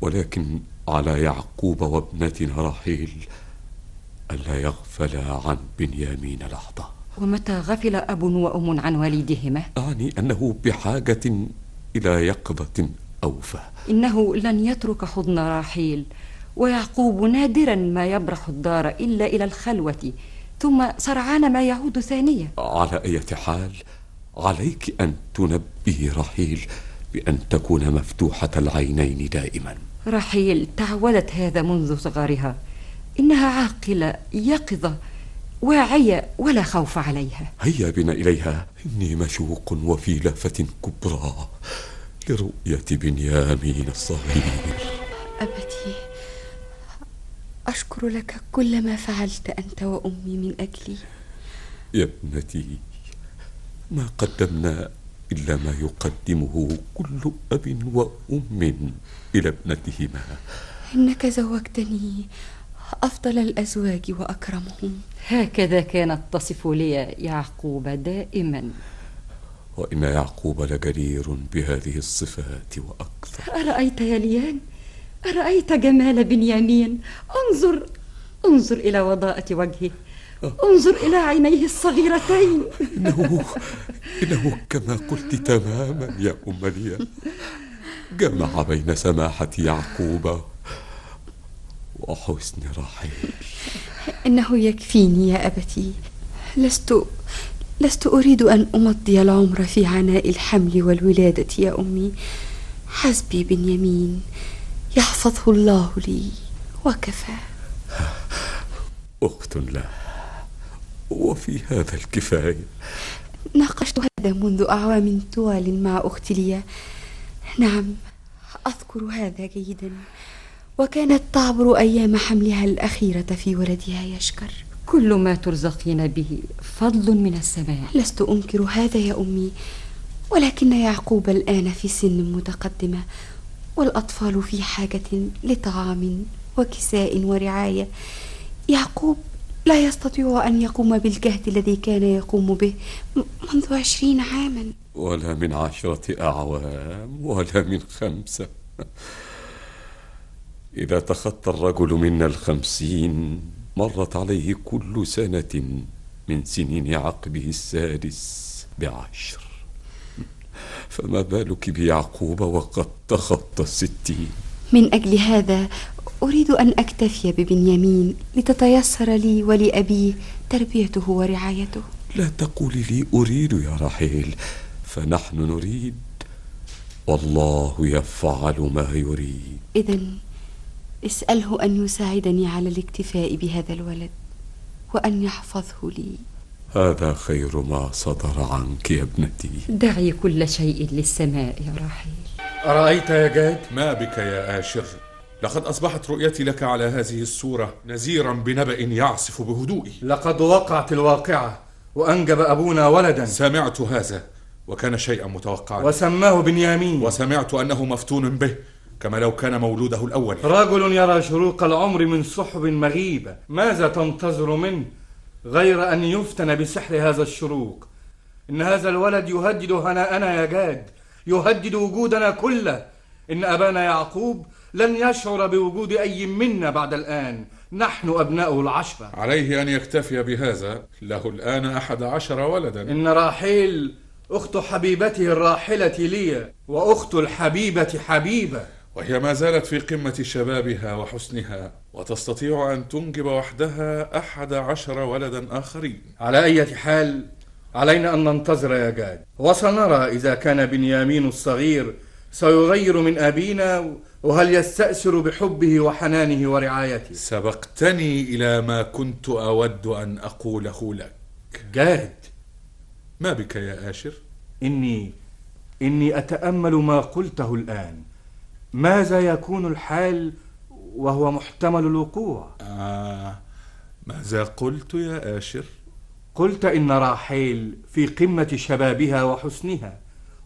ولكن على يعقوب وابنتنا رحيل ألا يغفلا عن بنيامين لحظة ومتى غفل أب وأم عن والدهما؟ أعني أنه بحاجة إلى يقظة أوفى. إنه لن يترك حضن راحيل ويعقوب نادرا ما يبرح الدار إلا إلى الخلوة ثم سرعان ما يعود ثانية. على أي حال عليك أن تنبهي رحيل بأن تكون مفتوحة العينين دائما. رحيل تعودت هذا منذ صغرها. إنها عاقلة يقظة واعية ولا خوف عليها. هيا بنا إليها. إني مشوق وفي لهفة كبرى لرؤية بنيامين الصغير. أبتي أشكر لك كل ما فعلت أنت وأمي من أجلي. يا ابنتي ما قدمنا إلا ما يقدمه كل أب وأم إلى ابنتهما. إنك زوجتني أفضل الأزواج وأكرمهم. هكذا كانت تصف لي يعقوب دائما. وإن يعقوب لجدير بهذه الصفات وأكثر. أرأيت يا ليان؟ أرأيت جمال بنيامين؟ انظر انظر إلى وضاءة وجهه. انظر إلى عينيه الصغيرتين. إنه إنه كما قلت تماما يا أم ليا جمع بين سماحة يعقوب وحسن رحيل. إنه يكفيني يا أبتي. لست لست أريد أن أمضي العمر في عناء الحمل والولادة يا أمي. حسبي بنيامين. يحفظه الله لي. وكفى. أخت له وفي هذا الكفاية. ناقشت هذا منذ أعوام طوال مع أختي ليا. نعم أذكر هذا جيدا. وكانت تعبر أيام حملها الأخيرة في ولدها يشكر. كل ما ترزقين به فضل من السماء. لست أنكر هذا يا أمي ولكن يعقوب الآن في سن متقدمة والأطفال في حاجة لطعام وكساء ورعاية. يعقوب لا يستطيع أن يقوم بالجهد الذي كان يقوم به منذ عشرين عاما. ولا من عشرة أعوام ولا من خمسة. إذا تخطى الرجل منا الخمسين مرت عليه كل سنة من سنين عقله السادس بعشر. فما بالك بيعقوب وقد تخطى الستين؟ من أجل هذا أريد أن أكتفي ببنيامين لتتيسر لي ولأبيه تربيته ورعايته. لا تقولي لي أريد يا رحيل فنحن نريد والله يفعل ما يريد. إذا اسأله أن يساعدني على الاكتفاء بهذا الولد وأن يحفظه لي. هذا خير ما صدر عنك يا ابنتي. دعي كل شيء للسماء يا رحيل أرأيت يا جاد؟ ما بك يا آشر. لقد أصبحت رؤيتي لك على هذه الصورة نذيرا بنبأ يعصف بهدوئي. لقد وقعت الواقعة وأنجب أبونا ولدا. سمعت هذا وكان شيئا متوقعا. وسماه بنيامين. وسمعت أنه مفتون به. كما لو كان مولوده الأول. رجل يرى شروق العمر من سحب مغيبة ماذا تنتظر منه غير أن يفتن بسحر هذا الشروق؟ إن هذا الولد يهدد هناءنا يا جاد يهدد وجودنا كله. إن أبانا يعقوب لن يشعر بوجود أي منا بعد الآن نحن أبناؤه العشرة. عليه أن يكتفي بهذا له الآن أحد عشر ولدا. إن راحيل أخت حبيبته الراحلة لي وأخت الحبيبة حبيبة. وهي ما زالت في قمة شبابها وحسنها وتستطيع أن تنجب وحدها أحد عشر ولدا آخرين. على أي حال علينا أن ننتظر يا جاد وسنرى إذا كان بنيامين الصغير سيغير من أبينا وهل يستأثر بحبه وحنانه ورعايته. سبقتني إلى ما كنت أود أن أقوله لك. جاد ما بك يا آشر؟ إني إني أتأمل ما قلته الآن. ماذا يكون الحال وهو محتمل الوقوع؟ آه ماذا قلت يا آشر؟ قلت إن راحيل في قمة شبابها وحسنها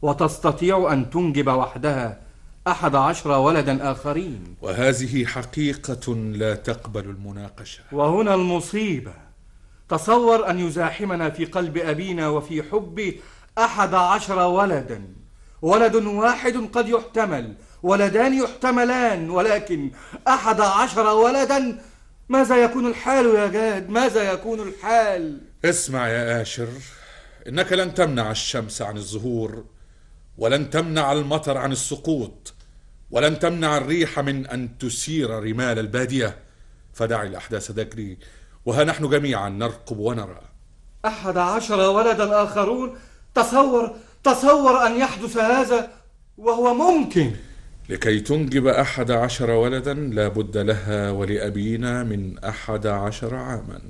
وتستطيع أن تنجب وحدها أحد عشر ولدا آخرين. وهذه حقيقة لا تقبل المناقشة. وهنا المصيبة. تصور أن يزاحمنا في قلب أبينا وفي حبي أحد عشر ولدا. ولد واحد قد يحتمل. ولدان يحتملان ولكن أحد عشر ولدا ماذا يكون الحال يا جاد؟ ماذا يكون الحال؟ اسمع يا آشر إنك لن تمنع الشمس عن الظهور ولن تمنع المطر عن السقوط ولن تمنع الريح من أن تسير رمال البادية. فدع الأحداث تجري وها نحن جميعا نرقب ونرى. أحد عشر ولدا آخرون تصور تصور أن يحدث هذا وهو ممكن. لكي تنجب أحد عشر ولدا لا بد لها ولأبينا من أحد عشر عاما.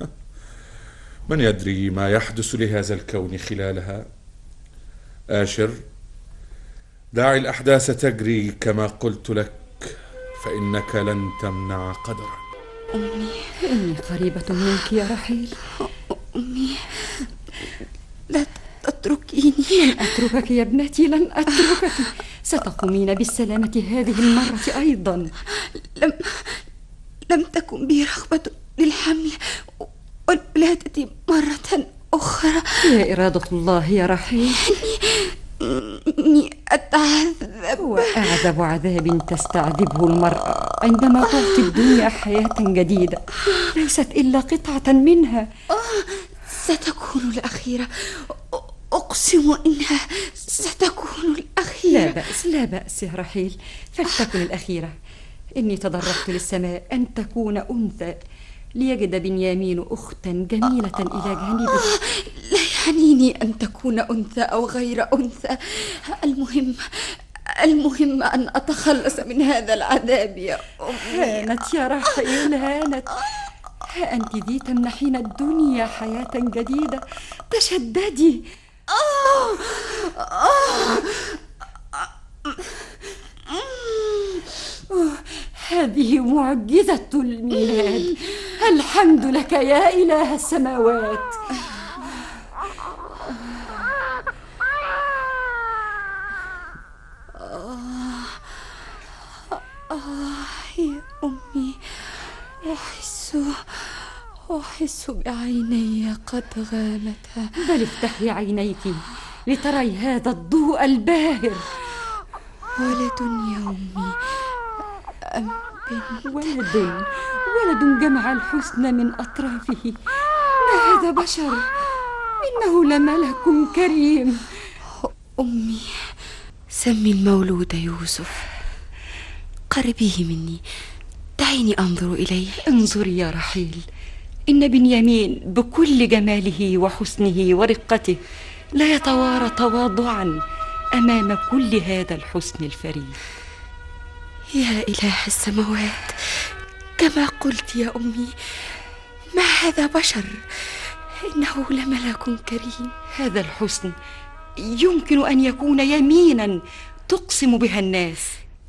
من يدري ما يحدث لهذا الكون خلالها؟ آشر. دع الأحداث تجري كما قلت لك فإنك لن تمنع قدرا. أمي. إني قريبة منك يا رحيل. أمي لا تتركيني. لن أتركك يا ابنتي لن أتركك. ستقومين بالسلامة هذه المرة أيضا. لم لم تكن بي رغبة للحمل والولادة مرة أخرى. هي إرادة الله يا رحيل إني أتعذب. وأعذب عذاب تستعذبه المرأة عندما تعطي الدنيا حياة جديدة. ليست إلا قطعة منها. ستكون الأخيرة. أقسم إنها ستكون الأخيرة. لا بأس لا بأس يا رحيل. فلتكن الأخيرة. إني تضرعت للسماء أن تكون أنثى. ليجد بنيامين أختا جميلة إلى جانبه. لا يعنيني أن تكون أنثى أو غير أنثى. المهم المهم أن أتخلص من هذا العذاب يا أمي. هانت يا رحيل هانت. ها أنت ذي تمنحين الدنيا حياة جديدة. تشددي. هذه معجزة الميلاد. الحمد لك يا إله السماوات. آه يا أمي أحس أحس بعيني قد غامتا بل افتحي عينيك لتري هذا الضوء الباهر. ولد يا أمي أم بنت. ولد ولد جمع الحسن من أطرافه. ما هذا بشر؟ إنه لملك كريم. أمي سمي المولود يوسف. قربيه مني. دعيني أنظر إليه. انظري يا رحيل. إن بنيامين بكل جماله وحسنه ورقته لا يتوارى تواضعا أمام كل هذا الحسن الفريد. يا إله السماوات كما قلت يا أمي ما هذا بشر؟ إنه لملك كريم. هذا الحسن يمكن أن يكون يمينا تقسم بها الناس.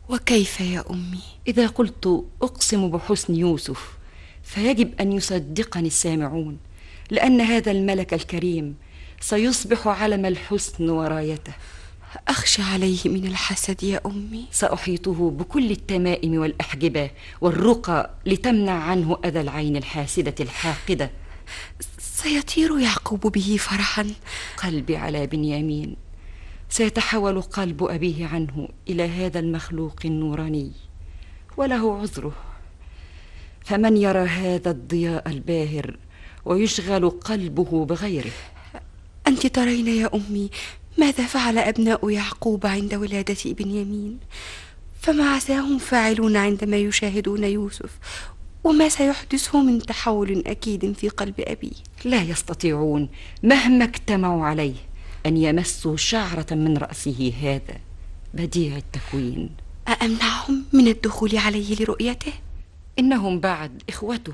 وكيف يا أمي؟ إذا قلت أقسم بحسن يوسف فيجب أن يصدقني السامعون لأن هذا الملك الكريم سيصبح علم الحسن ورايته. أخشى عليه من الحسد يا أمي. سأحيطه بكل التمائم والأحجبة والرقى لتمنع عنه أذى العين الحاسدة الحاقدة. سيطير يعقوب به فرحا. قلبي على بنيامين. سيتحول قلب أبيه عنه إلى هذا المخلوق النوراني وله عذره. فمن يرى هذا الضياء الباهر ويشغل قلبه بغيره؟ أنت ترين يا أمي ماذا فعل أبناء يعقوب عند ولادة بنيامين؟ فما عساهم فاعلون عندما يشاهدون يوسف؟ وما سيحدثه من تحول أكيد في قلب أبيه؟ لا يستطيعون مهما اجتمعوا عليه أن يمسوا شعرة من رأسه هذا بديع التكوين. أأمنعهم من الدخول عليه لرؤيته؟ إنهم بعد إخوته.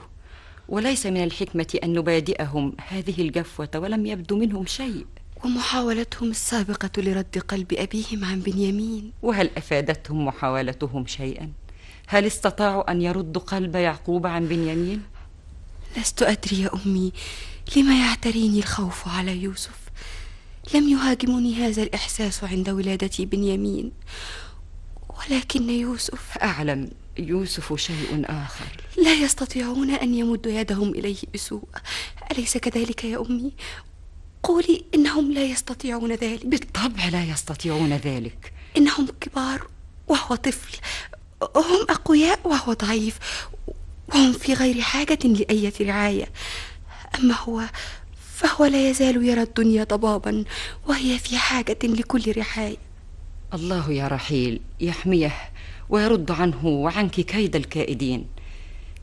وليس من الحكمة أن نبادئهم هذه الجفوة ولم يبدو منهم شيء. ومحاولتهم السابقة لرد قلب أبيهم عن بنيامين. وهل أفادتهم محاولتهم شيئا؟ هل استطاعوا أن يردوا قلب يعقوب عن بنيامين؟ لست أدري يا أمي لما يعتريني الخوف على يوسف؟ لم يهاجمني هذا الإحساس عند ولادة بنيامين. ولكن يوسف أعلم. يوسف شيء آخر. لا يستطيعون أن يمدوا يدهم إليه بسوء. أليس كذلك يا أمي؟ قولي إنهم لا يستطيعون ذلك. بالطبع لا يستطيعون ذلك. إنهم كبار وهو طفل. هم أقوياء وهو ضعيف. وهم في غير حاجة لأية رعاية. أما هو فهو لا يزال يرى الدنيا ضبابا وهي في حاجة لكل رعاية. الله يا رحيل يحميه. ويرد عنه وعنك كيد الكائدين.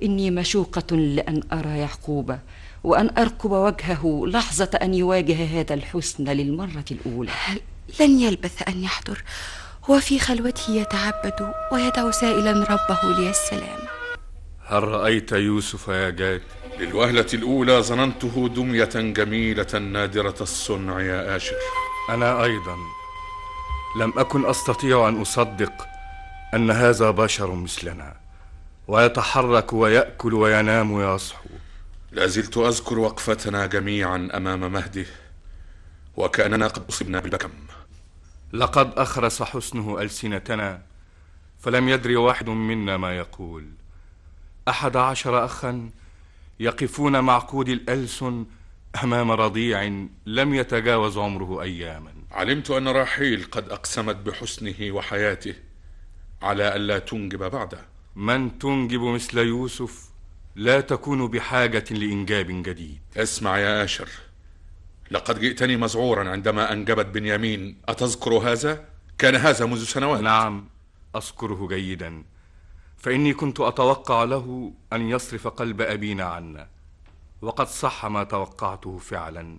إني مشوقة لأن أرى يعقوب وأن أركب وجهه لحظة أن يواجه هذا الحسن للمرة الأولى. لن يلبث أن يحضر؟ هو في خلوته يتعبد ويدعو سائلا ربه لي السلام هل رأيت يوسف يا جاد؟ للوهلة الأولى ظننته دمية جميلة نادرة الصنع يا آشر. أنا أيضا. لم أكن أستطيع أن أصدق أن هذا بشر مثلنا ويتحرك ويأكل وينام ويصحو. لا زلت أذكر وقفتنا جميعا أمام مهده وكأننا قد أصبنا بالبكم. لقد أخرس حسنه ألسنتنا فلم يدري واحد منا ما يقول. أحد عشر أخا يقفون معقود الألسن أمام رضيع لم يتجاوز عمره أياما. علمت أن راحيل قد أقسمت بحسنه وحياته على ألا تنجب بعده. من تنجب مثل يوسف لا تكون بحاجة لإنجاب جديد. اسمع يا آشر لقد جئتني مذعورا عندما أنجبت بنيامين. أتذكر هذا؟ كان هذا منذ سنوات. نعم أذكره جيدا. فإني كنت أتوقع له أن يصرف قلب أبينا عنا. وقد صح ما توقعته فعلا.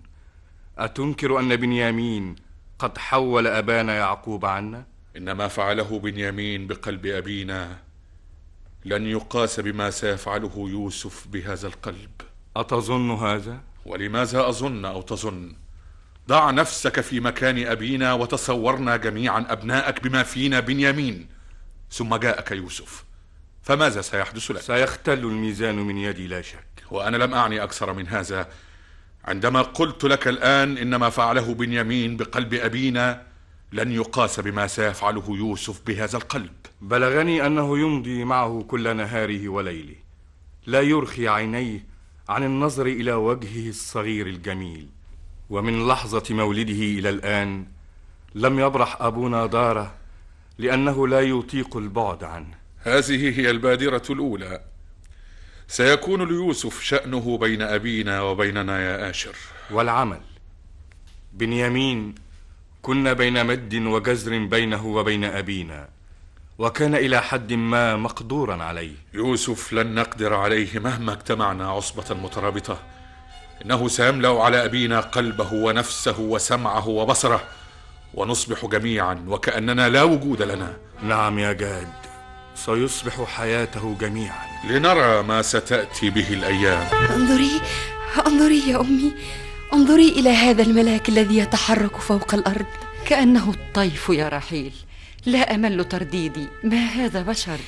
أتنكر أن بنيامين قد حول أبانا يعقوب عنا؟ إن ما فعله بنيامين بقلب أبينا لن يقاس بما سيفعله يوسف بهذا القلب أتظن هذا؟ ولماذا أظن أو تظن؟ ضع نفسك في مكان أبينا وتصورنا جميعا أبناءك بما فينا بنيامين ثم جاءك يوسف فماذا سيحدث لك؟ سيختل الميزان من يدي لا شك وأنا لم أعني أكثر من هذا عندما قلت لك الآن إن ما فعله بنيامين بقلب أبينا لن يقاس بما سيفعله يوسف بهذا القلب. بلغني أنه يمضي معه كل نهاره وليله. لا يرخي عينيه عن النظر إلى وجهه الصغير الجميل. ومن لحظة مولده إلى الآن لم يبرح أبونا داره لأنه لا يطيق البعد عنه. هذه هي البادرة الأولى. سيكون ليوسف شأنه بين أبينا وبيننا يا آشر. والعمل بنيامين كنا بين مد وجزر بينه وبين أبينا وكان إلى حد ما مقدورا عليه. يوسف لن نقدر عليه مهما اجتمعنا عصبة مترابطة. إنه سيملأ على أبينا قلبه ونفسه وسمعه وبصره ونصبح جميعا وكأننا لا وجود لنا. نعم يا جاد سيصبح حياته جميعا. لنرى ما ستأتي به الأيام. انظري انظري يا أمي. انظري إلى هذا الملاك الذي يتحرك فوق الأرض. كأنه الطيف يا رحيل. لا أمل ترديدي. ما هذا بشر؟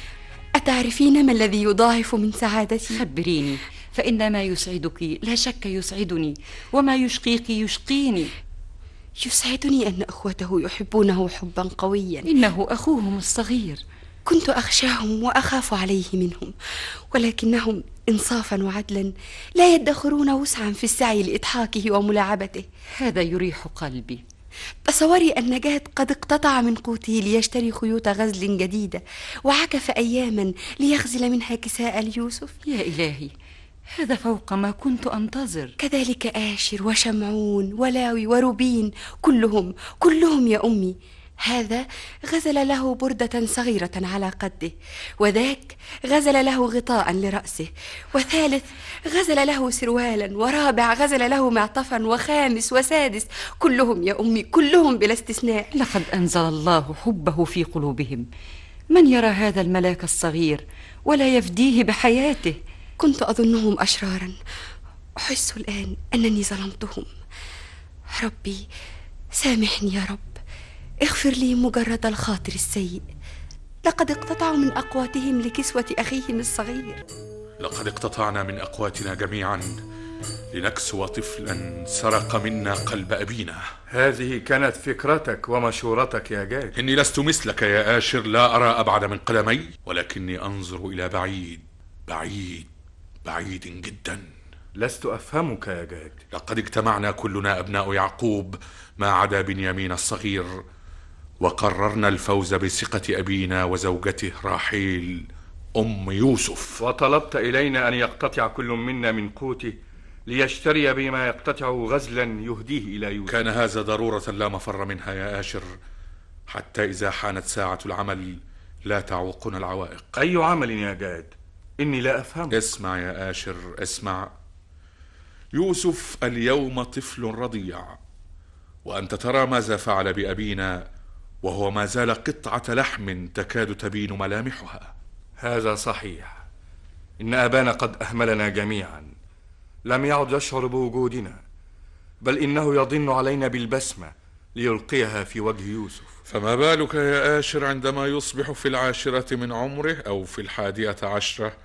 أتعرفين ما الذي يضاعف من سعادتي؟ خبريني. فإن ما يسعدك لا شك يسعدني وما يشقيك يشقيني. يسعدني أن أخوته يحبونه حبا قويا. إنه أخوهم الصغير. كنت أخشاهم وأخاف عليه منهم ولكنهم إنصافا وعدلا لا يدخرون وسعا في السعي لإضحاكه وملاعبته. هذا يريح قلبي. تصوري أن جاد قد اقتطع من قوته ليشتري خيوط غزل جديدة وعكف أياما ليغزل منها كساء ليوسف يا إلهي هذا فوق ما كنت أنتظر. كذلك آشر وشمعون ولاوي وروبين كلهم كلهم يا أمي. هذا غزل له بردة صغيرة على قده وذاك غزل له غطاء لرأسه وثالث غزل له سروالا ورابع غزل له معطفا وخامس وسادس كلهم يا أمي كلهم بلا استثناء. لقد أنزل الله حبه في قلوبهم. من يرى هذا الملاك الصغير ولا يفديه بحياته؟ كنت أظنهم أشرارا. أحس الآن أنني ظلمتهم. ربي سامحني يا رب. اغفر لي مجرد الخاطر السيء. لقد اقتطعوا من أقواتهم لكسوة أخيهم الصغير. لقد اقتطعنا من أقواتنا جميعا لنكسو طفلا سرق منا قلب أبينا. هذه كانت فكرتك ومشورتك يا جاد إني لست مثلك يا آشر لا أرى أبعد من قدمي ولكني أنظر إلى بعيد بعيد بعيد جدا. لست أفهمك يا جاد لقد اجتمعنا كلنا أبناء يعقوب ما عدا بنيامين الصغير وقررنا الفوز بثقة أبينا وزوجته راحيل أم يوسف. وطلبت إلينا أن يقتطع كل منا من قوته ليشتري بما يقتطع غزلا يهديه إلى يوسف. كان هذا ضرورة لا مفر منها يا آشر حتى إذا حانت ساعة العمل لا تعوقنا العوائق. أي عمل يا جاد إني لا أفهم. اسمع يا آشر اسمع. يوسف اليوم طفل رضيع وأنت ترى ماذا فعل بأبينا؟ وهو ما زال قطعة لحم تكاد تبين ملامحها. هذا صحيح. إن أبانا قد أهملنا جميعا. لم يعد يشعر بوجودنا بل إنه يضن علينا بالبسمة ليلقيها في وجه يوسف. فما بالك يا آشر عندما يصبح في العاشرة من عمره أو في الحادية عشرة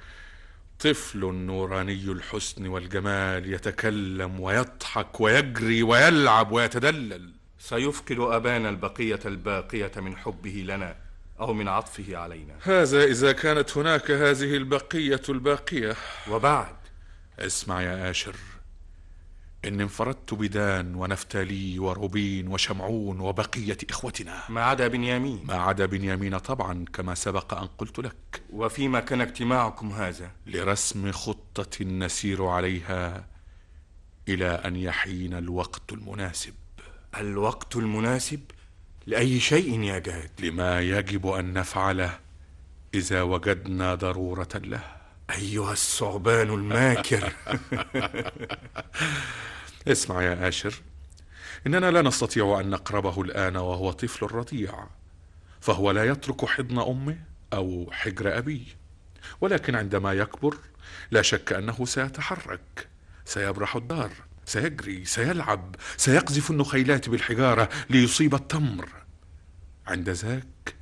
طفل نوراني الحسن والجمال يتكلم ويضحك ويجري ويلعب ويتدلل؟ سيفقد أبانا البقية الباقية من حبه لنا أو من عطفه علينا. هذا إذا كانت هناك هذه البقية الباقية. وبعد. اسمع يا آشر. إن انفردت بدان ونفتالي وروبين وشمعون وبقية إخوتنا. ما عدا بنيامين. ما عدا بنيامين طبعا كما سبق أن قلت لك. وفيما كان اجتماعكم هذا. لرسم خطة نسير عليها إلى أن يحين الوقت المناسب. الوقت المناسب لأي شيء يا جاد. لما يجب أن نفعله إذا وجدنا ضرورة له. أيها الثعبان الماكر. اسمع يا آشر إننا لا نستطيع أن نقربه الآن وهو طفل رضيع فهو لا يترك حضن أمه أو حجر أبيه ولكن عندما يكبر لا شك أنه سيتحرك سيبرح الدار. سيجري سيلعب سيقذف النخيلات بالحجارة ليصيب التمر. عند ذاك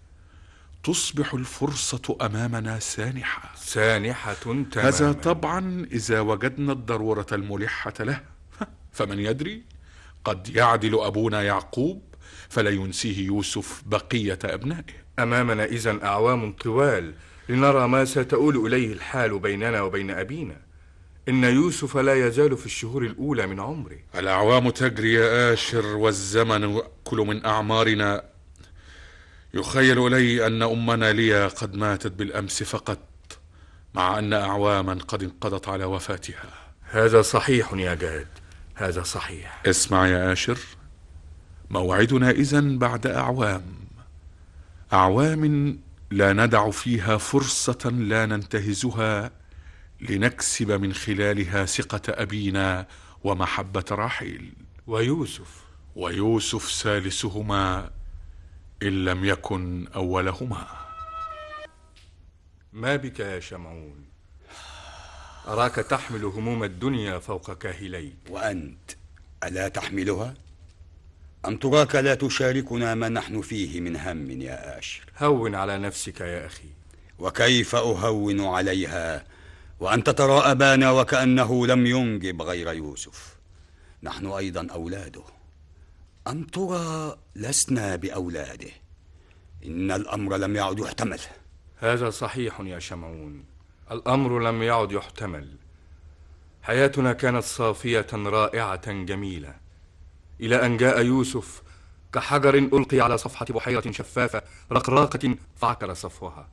تصبح الفرصة أمامنا سانحة. سانحة تماما. هذا طبعا إذا وجدنا الضرورة الملحة له. فمن يدري؟ قد يعدل أبونا يعقوب فلا ينسيه يوسف بقية أبنائه. أمامنا إذا أعوام طوال لنرى ما ستؤول إليه الحال بيننا وبين أبينا. إن يوسف لا يزال في الشهور الأولى من عمره. الأعوام تجري يا آشر والزمن يأكل من أعمارنا. يخيل إلي أن أمنا ليا قد ماتت بالأمس فقط مع أن أعواما قد انقضت على وفاتها. هذا صحيح يا جاد هذا صحيح. اسمع يا آشر موعدنا إذن بعد أعوام. أعوام لا ندع فيها فرصة لا ننتهزها. لنكسب من خلالها ثقة أبينا ومحبة راحيل. ويوسف. ويوسف ثالثهما إن لم يكن أولهما. ما بك يا شمعون؟ أراك تحمل هموم الدنيا فوق كاهليك. وأنت ألا تحملها؟ أم تراك لا تشاركنا ما نحن فيه من هم يا آشر؟ هون على نفسك يا أخي. وكيف أهون عليها وأنت ترى أبانا وكأنه لم ينجب غير يوسف. نحن أيضا أولاده. أم ترى لسنا بأولاده؟ إن الأمر لم يعد يحتمل. هذا صحيح يا شمعون. الأمر لم يعد يحتمل. حياتنا كانت صافية رائعة جميلة. إلى أن جاء يوسف كحجر ألقي على صفحة بحيرة شفافة رقراقة فعكر صفوها.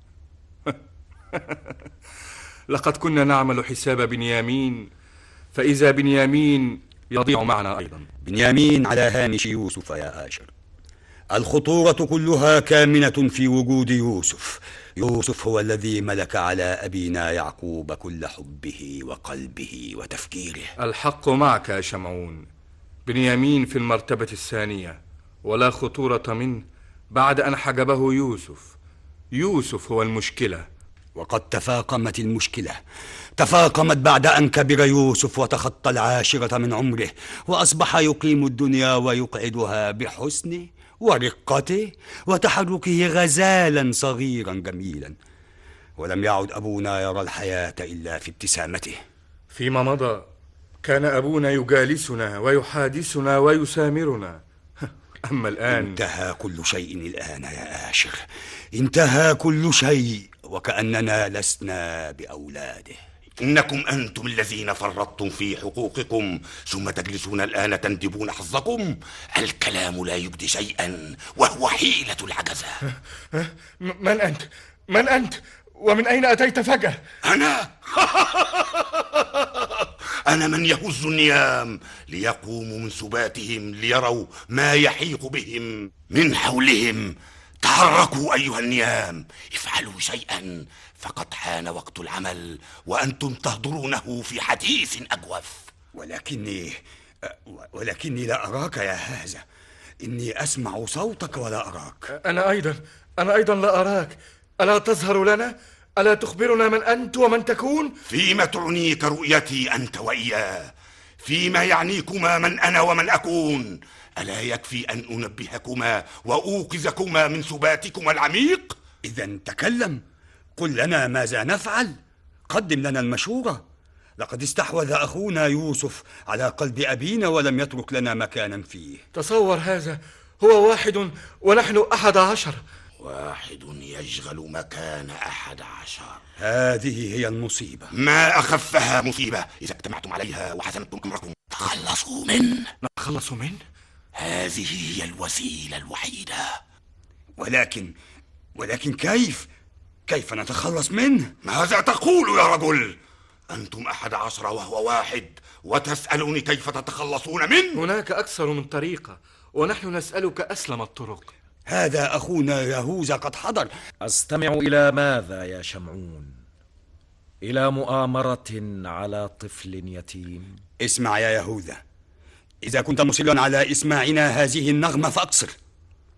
لقد كنا نعمل حساب بنيامين فإذا بنيامين يضيع معنا أيضا. بنيامين على هامش يوسف يا آشر. الخطورة كلها كامنة في وجود يوسف. يوسف هو الذي ملك على أبينا يعقوب كل حبه وقلبه وتفكيره. الحق معك يا شمعون. بنيامين في المرتبة الثانية ولا خطورة منه بعد أن حجبه يوسف. يوسف هو المشكلة. وقد تفاقمت المشكلة. تفاقمت بعد أن كبر يوسف وتخطى العاشرة من عمره وأصبح يقيم الدنيا ويقعدها بحسنه ورقته وتحركه غزالا صغيرا جميلا. ولم يعد أبونا يرى الحياة إلا في ابتسامته. فيما مضى كان أبونا يجالسنا ويحادثنا ويسامرنا. أما الآن انتهى كل شيء الآن يا آشر انتهى كل شيء وكأننا لسنا بأولاده. إنكم أنتم الذين فرطتم في حقوقكم ثم تجلسون الآن تندبون حظكم. الكلام لا يجدي شيئا وهو حيلة العجزة. من أنت؟ من أنت؟ ومن أين أتيت فجأة؟ أنا؟ أنا من يهز النيام ليقوموا من سباتهم ليروا ما يحيق بهم من حولهم. تحركوا أيها النيام افعلوا شيئا فقد حان وقت العمل وأنتم تهدرونه في حديث أجوف. ولكني ولكني لا أراك يا هذا إني أسمع صوتك ولا أراك. أنا أيضا أنا أيضا لا أراك. ألا تظهر لنا؟ ألا تخبرنا من أنت ومن تكون؟ فيما تعنيك رؤيتي أنت وإياه. فيما يعنيكما من أنا ومن أكون. ألا يكفي أن أنبهكما وأوقظكما من سباتكما العميق؟ إذا تكلم. قل لنا ماذا نفعل. قدم لنا المشورة. لقد استحوذ أخونا يوسف على قلب أبينا ولم يترك لنا مكانا فيه. تصور هذا. هو واحد ونحن أحد عشر. واحد يشغل مكان أحد عشر. هذه هي المصيبة. ما أخفها مصيبة إذا اجتمعتم عليها وحسنتم أمركم. تخلصوا منه نتخلص منه؟ هذه هي الوسيلة الوحيدة. ولكن ولكن كيف؟ كيف نتخلص منه ماذا تقول يا رجل؟ أنتم أحد عشر وهو واحد وتسألوني كيف تتخلصون منه هناك أكثر من طريقة ونحن نسألك أسلم الطرق. هذا أخونا يهوذا قد حضر. أستمع إلى ماذا يا شمعون؟ إلى مؤامرة على طفل يتيم. اسمع يا يهوذا إذا كنت مصرا على إسماعنا هذه النغمة فأقصر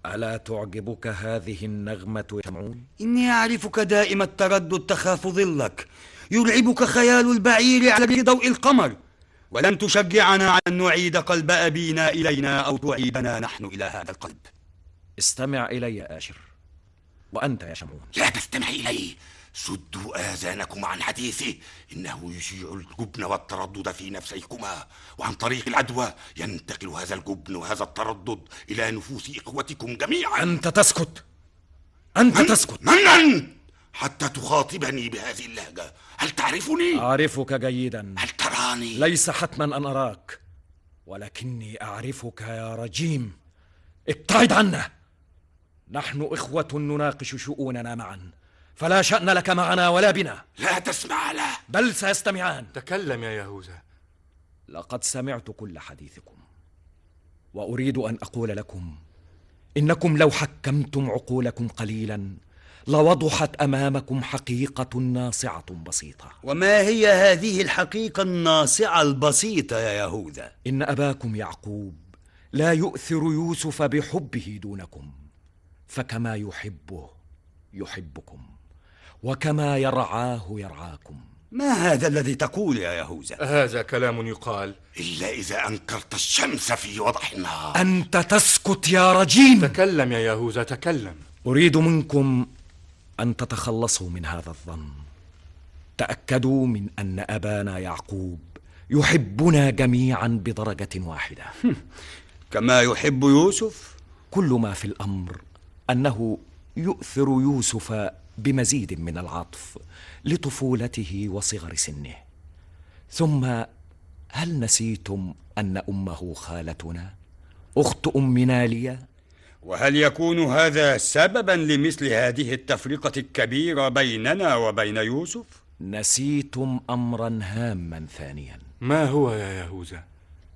ألا تعجبك هذه النغمة يا شمعون؟ إني أعرفك دائم التردد تخاف ظلك يرعبك خيال البعير على ضوء القمر. ولن تشجعنا على أن نعيد قلب أبينا إلينا أو تعيدنا نحن إلى هذا القلب. استمع إلي آشر. وأنت يا شمعون. لا تستمع إليه سدوا آذانكم عن حديثه إنه يشيع الجبن والتردد في نفسيكما. وعن طريق العدوى ينتقل هذا الجبن وهذا التردد إلى نفوس إخوتكم جميعا. أنت تسكت. أنت من؟ تسكت. من أنت؟ حتى تخاطبني بهذه اللهجة. هل تعرفني؟ أعرفك جيدا. هل تراني؟ ليس حتما أن أراك. ولكني أعرفك يا رجيم. ابتعد عنا نحن إخوة نناقش شؤوننا معا. فلا شأن لك معنا ولا بنا. لا تسمع له بل سيستمعان. تكلم يا يهوذا. لقد سمعت كل حديثكم وأريد أن أقول لكم إنكم لو حكمتم عقولكم قليلا لوضحت أمامكم حقيقة ناصعة بسيطة. وما هي هذه الحقيقة الناصعة البسيطة يا يهوذا؟ إن أباكم يعقوب لا يؤثر يوسف بحبه دونكم. فكما يحبه يحبكم وكما يرعاه يرعاكم. ما هذا الذي تقول يا يهوذا؟ هذا كلام يقال. إلا إذا أنكرت الشمس في وضح النهار. أنت تسكت يا رجيم. تكلم يا يهوذا تكلم. أريد منكم أن تتخلصوا من هذا الظن. تأكدوا من أن أبانا يعقوب يحبنا جميعا بدرجة واحدة. كما يحب يوسف. كل ما في الأمر أنه يؤثر يوسف بمزيد من العطف لطفولته وصغر سنه. ثم هل نسيتم أن أمه خالتنا أخت امنا ليا وهل يكون هذا سببا لمثل هذه التفرقة الكبيرة بيننا وبين يوسف؟ نسيتم امرا هاما ثانيا. ما هو يا يهوذا؟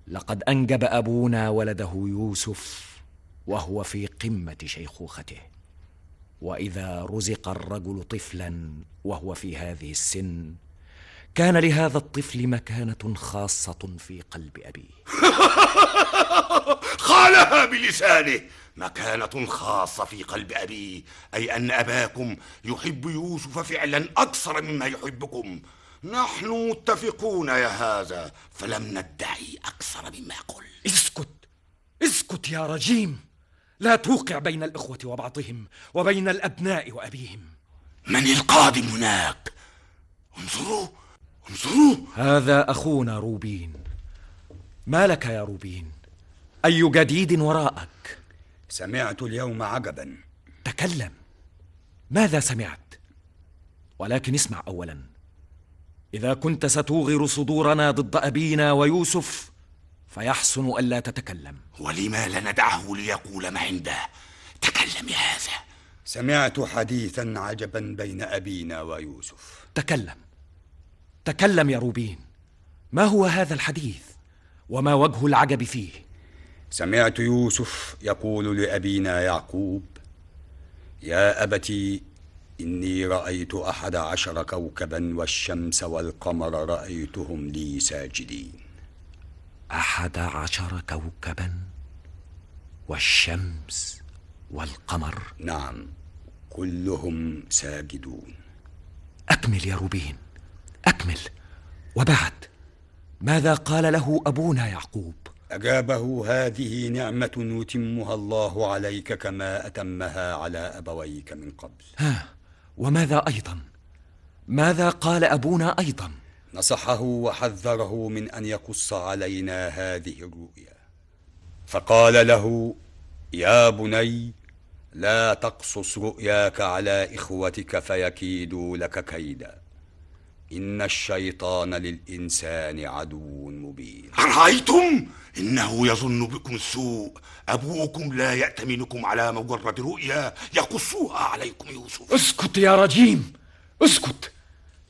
لقد أنجب أبونا ولده يوسف وهو في قمة شيخوخته. وإذا رزق الرجل طفلا وهو في هذه السن كان لهذا الطفل مكانة خاصة في قلب أبيه. قالها بلسانه! مكانة خاصة في قلب أبي أي أن أباكم يحب يوسف فعلا أكثر مما يحبكم. نحن متفقون يا هذا فلم ندعي أكثر مما قلت اسكت! اسكت يا رجيم! لا توقع بين الإخوة وبعضهم وبين الأبناء وأبيهم. من القادم هناك؟ انظروا انظروا. هذا أخونا روبين. ما لك يا روبين؟ أي جديد وراءك؟ سمعت اليوم عجبا. تكلم. ماذا سمعت؟ ولكن اسمع اولا. إذا كنت ستوغر صدورنا ضد أبينا ويوسف فيحسن ألا تتكلم. ولما لا ندعه ليقول ما عنده؟ تكلم يا هذا. سمعت حديثا عجبا بين أبينا ويوسف. تكلم. تكلم يا روبين. ما هو هذا الحديث؟ وما وجه العجب فيه؟ سمعت يوسف يقول لأبينا يعقوب يا ابت إني رأيت أحد عشر كوكبا والشمس والقمر رأيتهم لي ساجدين. أحد عشر كوكبا والشمس والقمر. نعم كلهم ساجدون. أكمل يا روبين أكمل. وبعد ماذا قال له أبونا يعقوب؟ أجابه هذه نعمة يتمها الله عليك كما أتمها على أبويك من قبل. ها وماذا أيضا؟ ماذا قال أبونا أيضا؟ نصحه وحذره من أن يقص علينا هذه الرؤيا. فقال له يا بني لا تقصص رؤياك على إخوتك فيكيدوا لك كيدا. إن الشيطان للإنسان عدو مبين. أرأيتم إنه يظن بكم السوء. أبوكم لا يأتمنكم على مجرد رؤيا يقصوها عليكم يوسف. اسكت يا رجيم اسكت.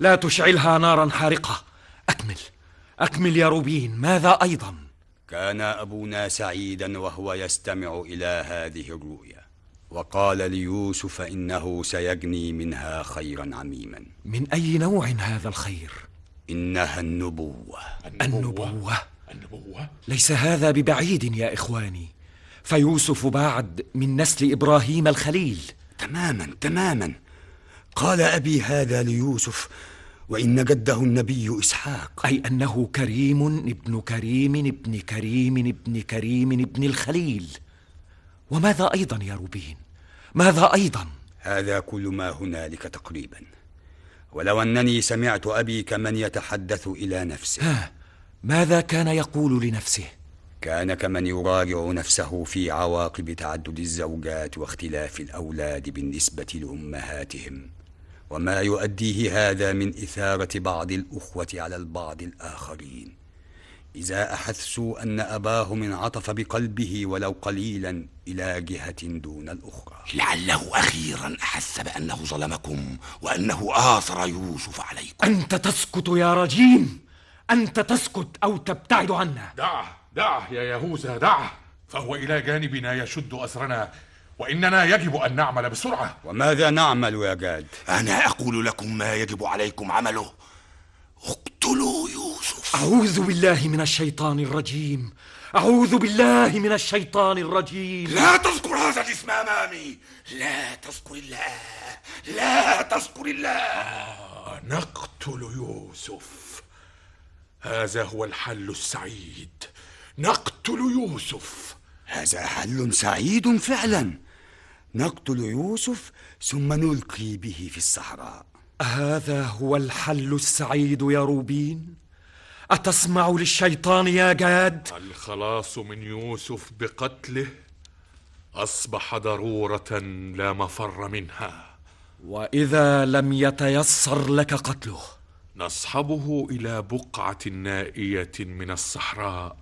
لا تشعلها نارا حارقة. أكمل. أكمل يا روبين ماذا أيضا؟ كان أبونا سعيدا وهو يستمع إلى هذه الرؤيا. وقال ليوسف إنه سيجني منها خيرا عميما. من أي نوع هذا الخير؟ إنها النبوة. النبوة. النبوة. ليس هذا ببعيد يا إخواني. فيوسف بعد من نسل إبراهيم الخليل. تماما تماما. قال أبي هذا ليوسف وإن جده النبي إسحاق. أي أنه كريم ابن كريم ابن كريم ابن كريم ابن الخليل. وماذا أيضا يا روبين؟ ماذا أيضا؟ هذا كل ما هنالك تقريبا. ولو أنني سمعت أبي كمن يتحدث إلى نفسه. ها ماذا كان يقول لنفسه؟ كان كمن يراجع نفسه في عواقب تعدد الزوجات واختلاف الأولاد بالنسبة لأمهاتهم. وما يؤديه هذا من اثاره بعض الأخوة على البعض الآخرين. إذا أحسوا أن اباهم انعطف بقلبه ولو قليلا إلى جهة دون الأخرى. لعله أخيرا أحس بأنه ظلمكم وأنه آثر يوسف عليكم. أنت تسكت يا رجيم. أنت تسكت أو تبتعد عنا. دعه دعه يا يهوذا دعه. فهو إلى جانبنا يشد أسرنا. وإننا يجب أن نعمل بسرعة. وماذا نعمل يا جاد؟ أنا أقول لكم ما يجب عليكم عمله. اقتلوا يوسف. أعوذ بالله من الشيطان الرجيم. أعوذ بالله من الشيطان الرجيم. لا تذكر هذا الاسم أمامي. لا تذكر الله. لا تذكر الله. نقتل يوسف. هذا هو الحل السعيد. نقتل يوسف. هذا حل سعيد فعلا. نقتل يوسف ثم نلقي به في الصحراء. هذا هو الحل السعيد يا روبين. أتسمع للشيطان يا جاد؟ الخلاص من يوسف بقتله أصبح ضرورة لا مفر منها. وإذا لم يتيسر لك قتله. نصحبه إلى بقعة نائية من الصحراء.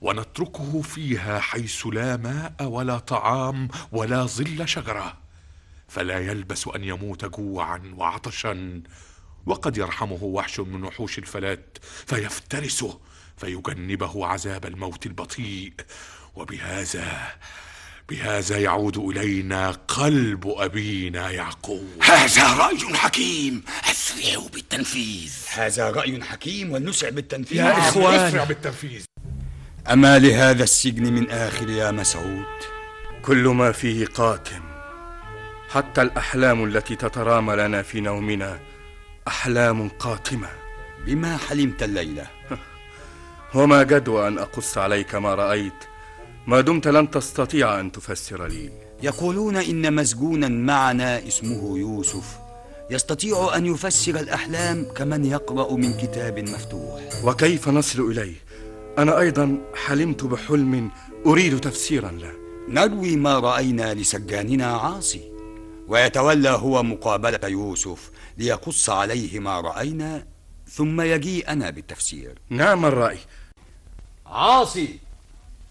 ونتركه فيها حيث لا ماء ولا طعام ولا ظل شجرة. فلا يلبس أن يموت جوعا وعطشا. وقد يرحمه وحش من وحوش الفلات فيفترسه فيجنبه عذاب الموت البطيء. وبهذا بهذا يعود إلينا قلب أبينا يعقوب. هذا رأي حكيم. أسرعوا بالتنفيذ. هذا رأي حكيم ولنسرع بالتنفيذ. يا إخوان. اسرع بالتنفيذ. أما لهذا السجن من آخر يا مسعود؟ كل ما فيه قاتم. حتى الأحلام التي تترامى لنا في نومنا أحلام قاتمة. بما حلمت الليلة. وما جدوى أن أقص عليك ما رأيت. ما دمت لن تستطيع أن تفسر لي. يقولون إن مسجونا معنا اسمه يوسف. يستطيع أن يفسر الأحلام كمن يقرأ من كتاب مفتوح. وكيف نصل إليه؟ أنا أيضا حلمت بحلم أريد تفسيرا له. نروي ما رأينا لسجاننا عاصي ويتولى هو مقابلة يوسف ليقص عليه ما رأينا ثم يجيئنا بالتفسير. نعم الرأي. عاصي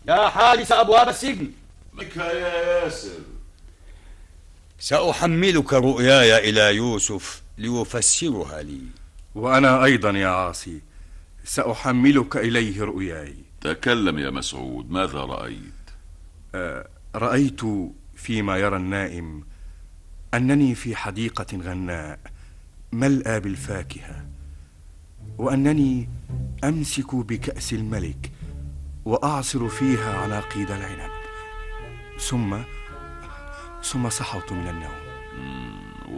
يا حارس أبواب السجن. بك يا ياسر. سأحملك رؤياي إلى يوسف ليفسرها لي. وأنا أيضا يا عاصي. سأحملك إليه رؤياي. تكلم يا مسعود ماذا رأيت؟ آه، رأيت فيما يرى النائم أنني في حديقة غناء ملأى بالفاكهة وأنني أمسك بكأس الملك وأعصر فيها عناقيد العنب. ثم ثم صحوت من النوم.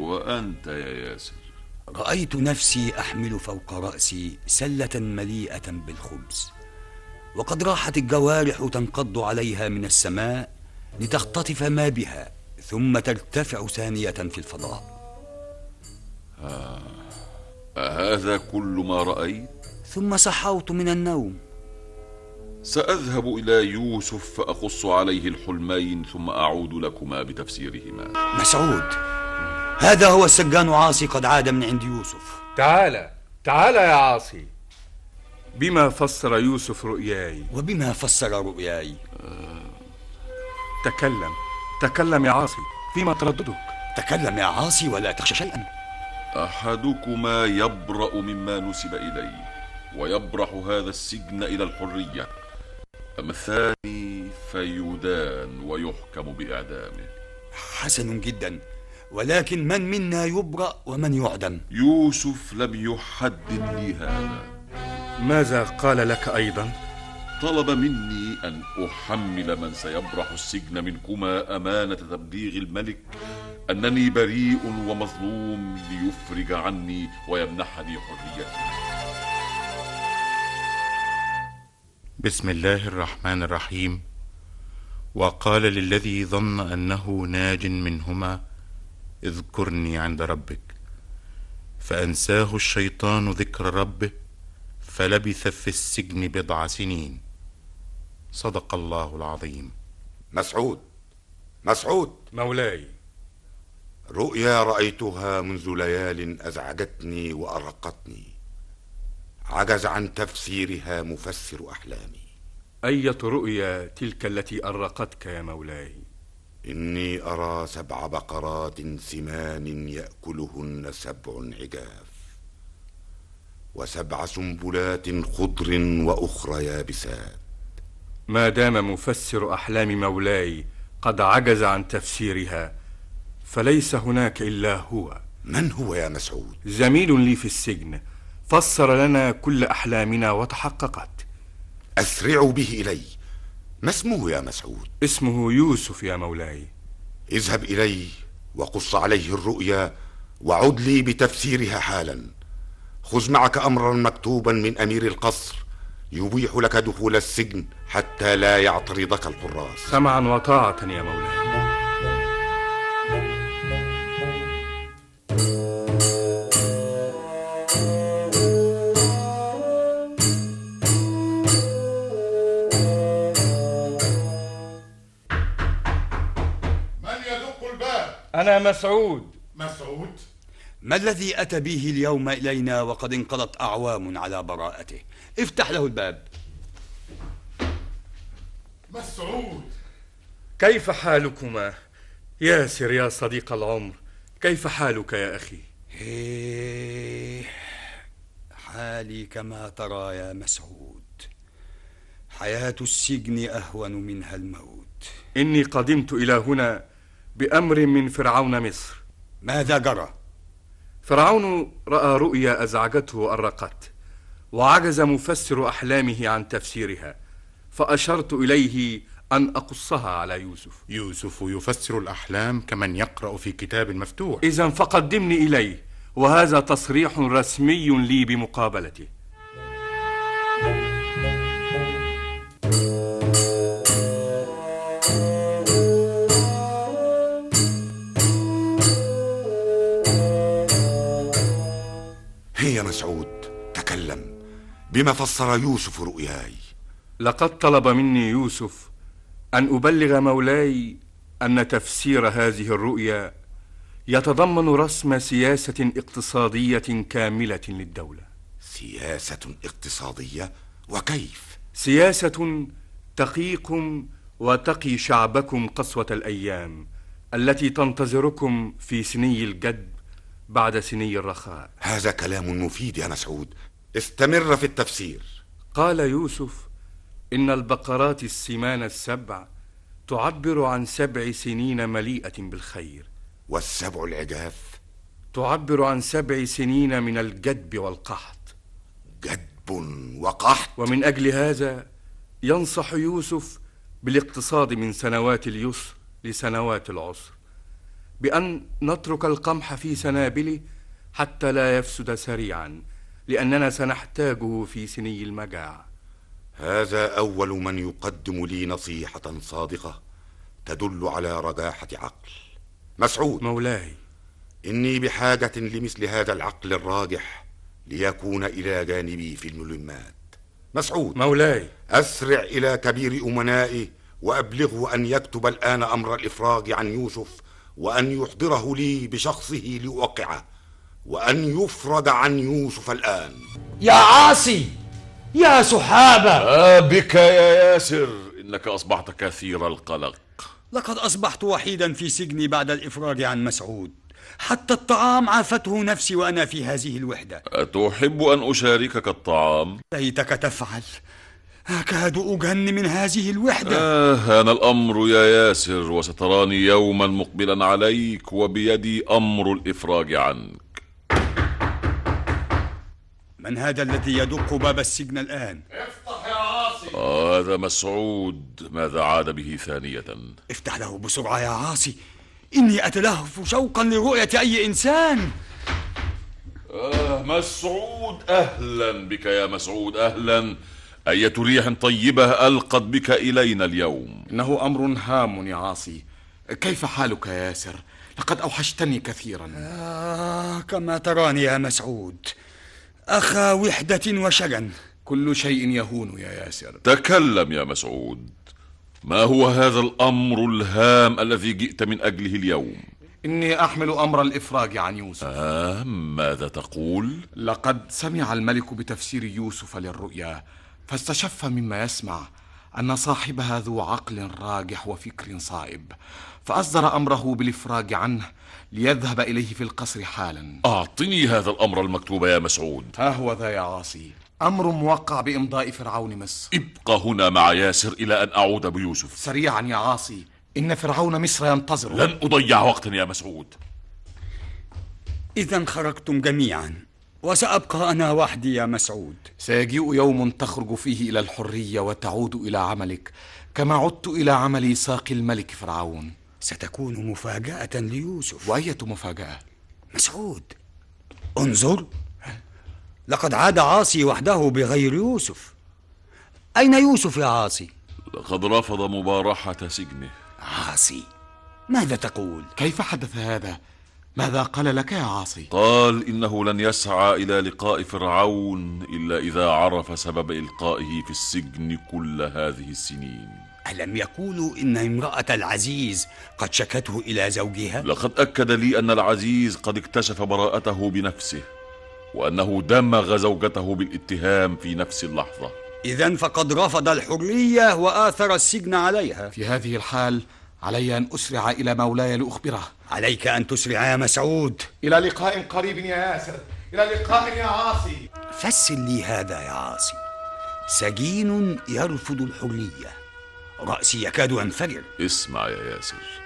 وأنت يا ياسر. رأيت نفسي أحمل فوق رأسي سلة مليئة بالخبز. وقد راحت الجوارح تنقض عليها من السماء لتختطف ما بها ثم ترتفع ثانية في الفضاء. أهذا كل ما رأيت؟ ثم صحوت من النوم. سأذهب إلى يوسف فأقص عليه الحلمين ثم أعود لكما بتفسيرهما. مسعود هذا هو السجان عاصي قد عاد من عند يوسف. تعال تعال يا عاصي. بما فسر يوسف رؤياي. وبما فسر رؤياي. تكلم تكلم يا عاصي فيما ترددك. تكلم يا عاصي ولا تخشى شيئا. أحدكما يبرأ مما نسب إليه ويبرح هذا السجن إلى الحرية. أما الثاني فيدان ويحكم بإعدامه. حسن جدا. ولكن من منا يبرأ ومن يعدم؟ يوسف لم يحدد لي هذا. ماذا قال لك أيضا؟ طلب مني أن أحمل من سيبرح السجن منكما أمانة تبليغ الملك. أنني بريء ومظلوم ليفرج عني ويمنحني حريتي. بسم الله الرحمن الرحيم. وقال للذي ظن أنه ناج منهما اذكرني عند ربك. فأنساه الشيطان ذكر ربه فلبث في السجن بضع سنين. صدق الله العظيم. مسعود مسعود. مولاي. رؤيا رأيتها منذ ليال أزعجتني وأرقتني. عجز عن تفسيرها مفسر أحلامي. أية رؤيا تلك التي أرقتك يا مولاي؟ إني أرى سبع بقرات سمان يأكلهن سبع عجاف وسبع سنبلات خضر وأخرى يابسات. ما دام مفسر أحلام مولاي قد عجز عن تفسيرها فليس هناك إلا هو. من هو يا مسعود؟ زميل لي في السجن فسر لنا كل أحلامنا وتحققت. أسرعوا به إلي. ما اسمه يا مسعود؟ اسمه يوسف يا مولاي. اذهب إليه وقص عليه الرؤيا وعد لي بتفسيرها حالا. خذ معك أمرا مكتوبا من أمير القصر يبيح لك دخول السجن حتى لا يعترضك الحراس. سمعا وطاعة يا مولاي. أنا مسعود. مسعود. ما الذي أتى به اليوم إلينا وقد انقضت أعوام على براءته؟ افتح له الباب. مسعود. كيف حالكما؟ ياسر يا صديق العمر كيف حالك يا أخي؟ إيه حالي كما ترى يا مسعود. حياة السجن أهون منها الموت. إني قدمت إلى هنا بأمر من فرعون مصر. ماذا جرى؟ فرعون رأى رؤيا أزعجته وأرقت وعجز مفسر أحلامه عن تفسيرها فأشرت إليه أن أقصها على يوسف. يوسف يفسر الأحلام كمن يقرأ في كتاب مفتوح. إذا فقدمني إليه وهذا تصريح رسمي لي بمقابلته. بما فسر يوسف رؤياي. لقد طلب مني يوسف أن أبلغ مولاي أن تفسير هذه الرؤيا يتضمن رسم سياسة اقتصادية كاملة للدولة. سياسة اقتصادية؟ وكيف؟ سياسة تقيكم وتقي شعبكم قسوة الأيام التي تنتظركم في سني الجد بعد سني الرخاء. هذا كلام مفيد يا مسعود استمر في التفسير. قال يوسف إن البقرات السمان السبع تعبر عن سبع سنين مليئة بالخير. والسبع العجاف؟ تعبر عن سبع سنين من الجدب والقحط. جدب وقحط؟ ومن أجل هذا ينصح يوسف بالاقتصاد من سنوات اليسر لسنوات العسر بأن نترك القمح في سنابله حتى لا يفسد سريعا. لأننا سنحتاجه في سني المجاعة هذا أول من يقدم لي نصيحة صادقة تدل على رجاحة عقل. مسعود. مولاي. إني بحاجة لمثل هذا العقل الراجح ليكون إلى جانبي في الملمات. مسعود. مولاي. أسرع إلى كبير أمنائي وأبلغه أن يكتب الآن أمر الإفراج عن يوسف وأن يحضره لي بشخصه لأوقعه. وأن يفرج عن يوسف الآن. يا عاصي يا سحابة. آه بك يا ياسر. إنك أصبحت كثير القلق. لقد أصبحت وحيدا في سجني بعد الإفراج عن مسعود. حتى الطعام عافته نفسي وأنا في هذه الوحدة. أتحب أن أشاركك الطعام؟ ليتك تفعل. أكاد أجن من هذه الوحدة. آه هان الأمر يا ياسر وستراني يوما مقبلا عليك وبيدي أمر الإفراج عنك. من هذا الذي يدق باب السجن الآن؟ افتح يا عاصي. هذا مسعود. ماذا عاد به ثانية؟ افتح له بسرعة يا عاصي. إني أتلهف شوقا لرؤية أي إنسان. آه مسعود أهلا بك يا مسعود أهلا. أية ريح طيبة ألقت بك إلينا اليوم؟ إنه أمر هام يا عاصي. كيف حالك يا ياسر؟ لقد أوحشتني كثيرا. آه كما تراني يا مسعود. أخا وحدة وشجن. كل شيء يهون يا ياسر. تكلم يا مسعود. ما هو هذا الأمر الهام الذي جئت من أجله اليوم؟ إني أحمل أمر الإفراج عن يوسف. آه ماذا تقول؟ لقد سمع الملك بتفسير يوسف للرؤيا فاستشف مما يسمع أن صاحبها ذو عقل راجح وفكر صائب فأصدر أمره بالإفراج عنه ليذهب إليه في القصر حالا. أعطني هذا الأمر المكتوب يا مسعود. ها هو ذا يا عاصي. أمر موقع بإمضاء فرعون مصر. ابقى هنا مع ياسر إلى أن أعود بيوسف سريعا يا عاصي. إن فرعون مصر ينتظر. لن أضيع وقتا يا مسعود. إذا خرجتم جميعا وسأبقى أنا وحدي يا مسعود. سيجيء يوم تخرج فيه إلى الحرية وتعود إلى عملك كما عدت إلى عملي ساقي الملك فرعون. ستكون مفاجأة ليوسف وأية مفاجأة؟ مسعود انظر لقد عاد عاصي وحده بغير يوسف أين يوسف يا عاصي؟ لقد رفض مبارحة سجنه عاصي ماذا تقول؟ كيف حدث هذا؟ ماذا قال لك يا عاصي؟ قال إنه لن يسعى إلى لقاء فرعون إلا إذا عرف سبب إلقائه في السجن كل هذه السنين ألم يقولوا إن امرأة العزيز قد شكته إلى زوجها؟ لقد أكد لي أن العزيز قد اكتشف براءته بنفسه وأنه دمغ زوجته بالاتهام في نفس اللحظة. إذا فقد رفض الحرية وآثر السجن عليها. في هذه الحال علي أن أسرع إلى مولاي لأخبره. عليك أن تسرع يا مسعود. إلى لقاء قريب يا ياسر. إلى لقاء يا عاصي. فسر لي هذا يا عاصي. سجين يرفض الحرية. رأسي يكاد ينفجر اسمع يا ياسر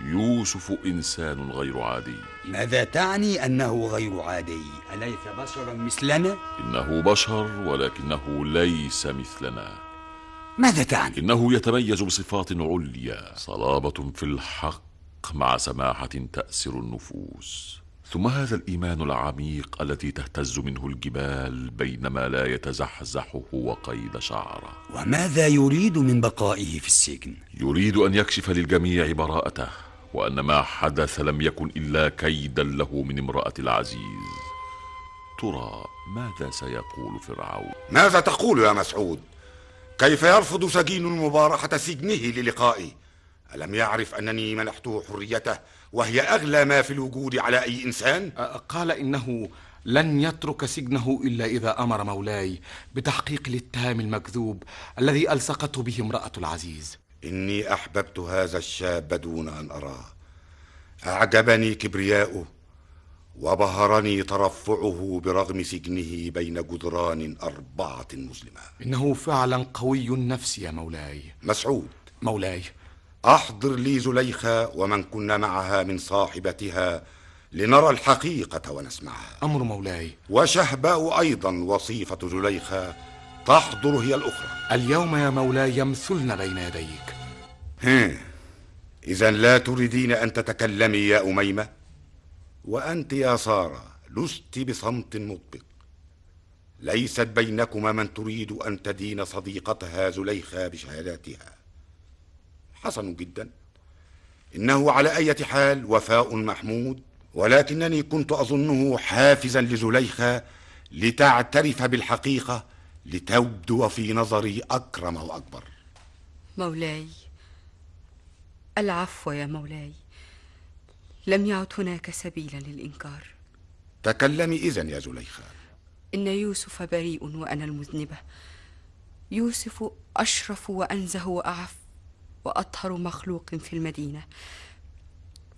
يوسف إنسان غير عادي ماذا تعني أنه غير عادي؟ أليس بشرا مثلنا؟ إنه بشر ولكنه ليس مثلنا ماذا تعني؟ إنه يتميز بصفات عليا صلابة في الحق مع سماحة تأسر النفوس ثم هذا الإيمان العميق التي تهتز منه الجبال بينما لا يتزحزح هو قيد شعرة. وماذا يريد من بقائه في السجن؟ يريد أن يكشف للجميع براءته وأن ما حدث لم يكن إلا كيدا له من امرأة العزيز. ترى ماذا سيقول فرعون؟ ماذا تقول يا مسعود؟ كيف يرفض سجين مبارحة سجنه للقائي ألم يعرف أنني منحته حريته وهي أغلى ما في الوجود على أي إنسان؟ قال إنه لن يترك سجنه إلا إذا أمر مولاي بتحقيق الاتهام المكذوب الذي ألصقته به امرأة العزيز. إني أحببت هذا الشاب دون أن أراه. أعجبني كبرياؤه وبهرني ترفعه برغم سجنه بين جدران أربعة مسلمة إنه فعلا قوي النفس يا مولاي. مسعود. مولاي. أحضر لي زليخة ومن كنا معها من صاحبتها لنرى الحقيقة ونسمعها. أمر مولاي. وشهباء أيضا وصيفة زليخة تحضر هي الأخرى. اليوم يا مولاي يمثلن بين يديك. إذا لا تريدين أن تتكلمي يا أميمة؟ وأنت يا سارة لست بصمت مطبق. ليست بينكما من تريد أن تدين صديقتها زليخة بشهاداتها. حسن جدا. إنه على أي حال وفاء محمود ولكنني كنت أظنه حافزا لزليخة لتعترف بالحقيقة لتبدو في نظري أكرم وأكبر. مولاي العفو يا مولاي. لم يعد هناك سبيلا للإنكار. تكلمي إذن يا زليخة. إن يوسف بريء وأنا المذنبة. يوسف أشرف وأنزه وأعف. وأطهر مخلوق في المدينة.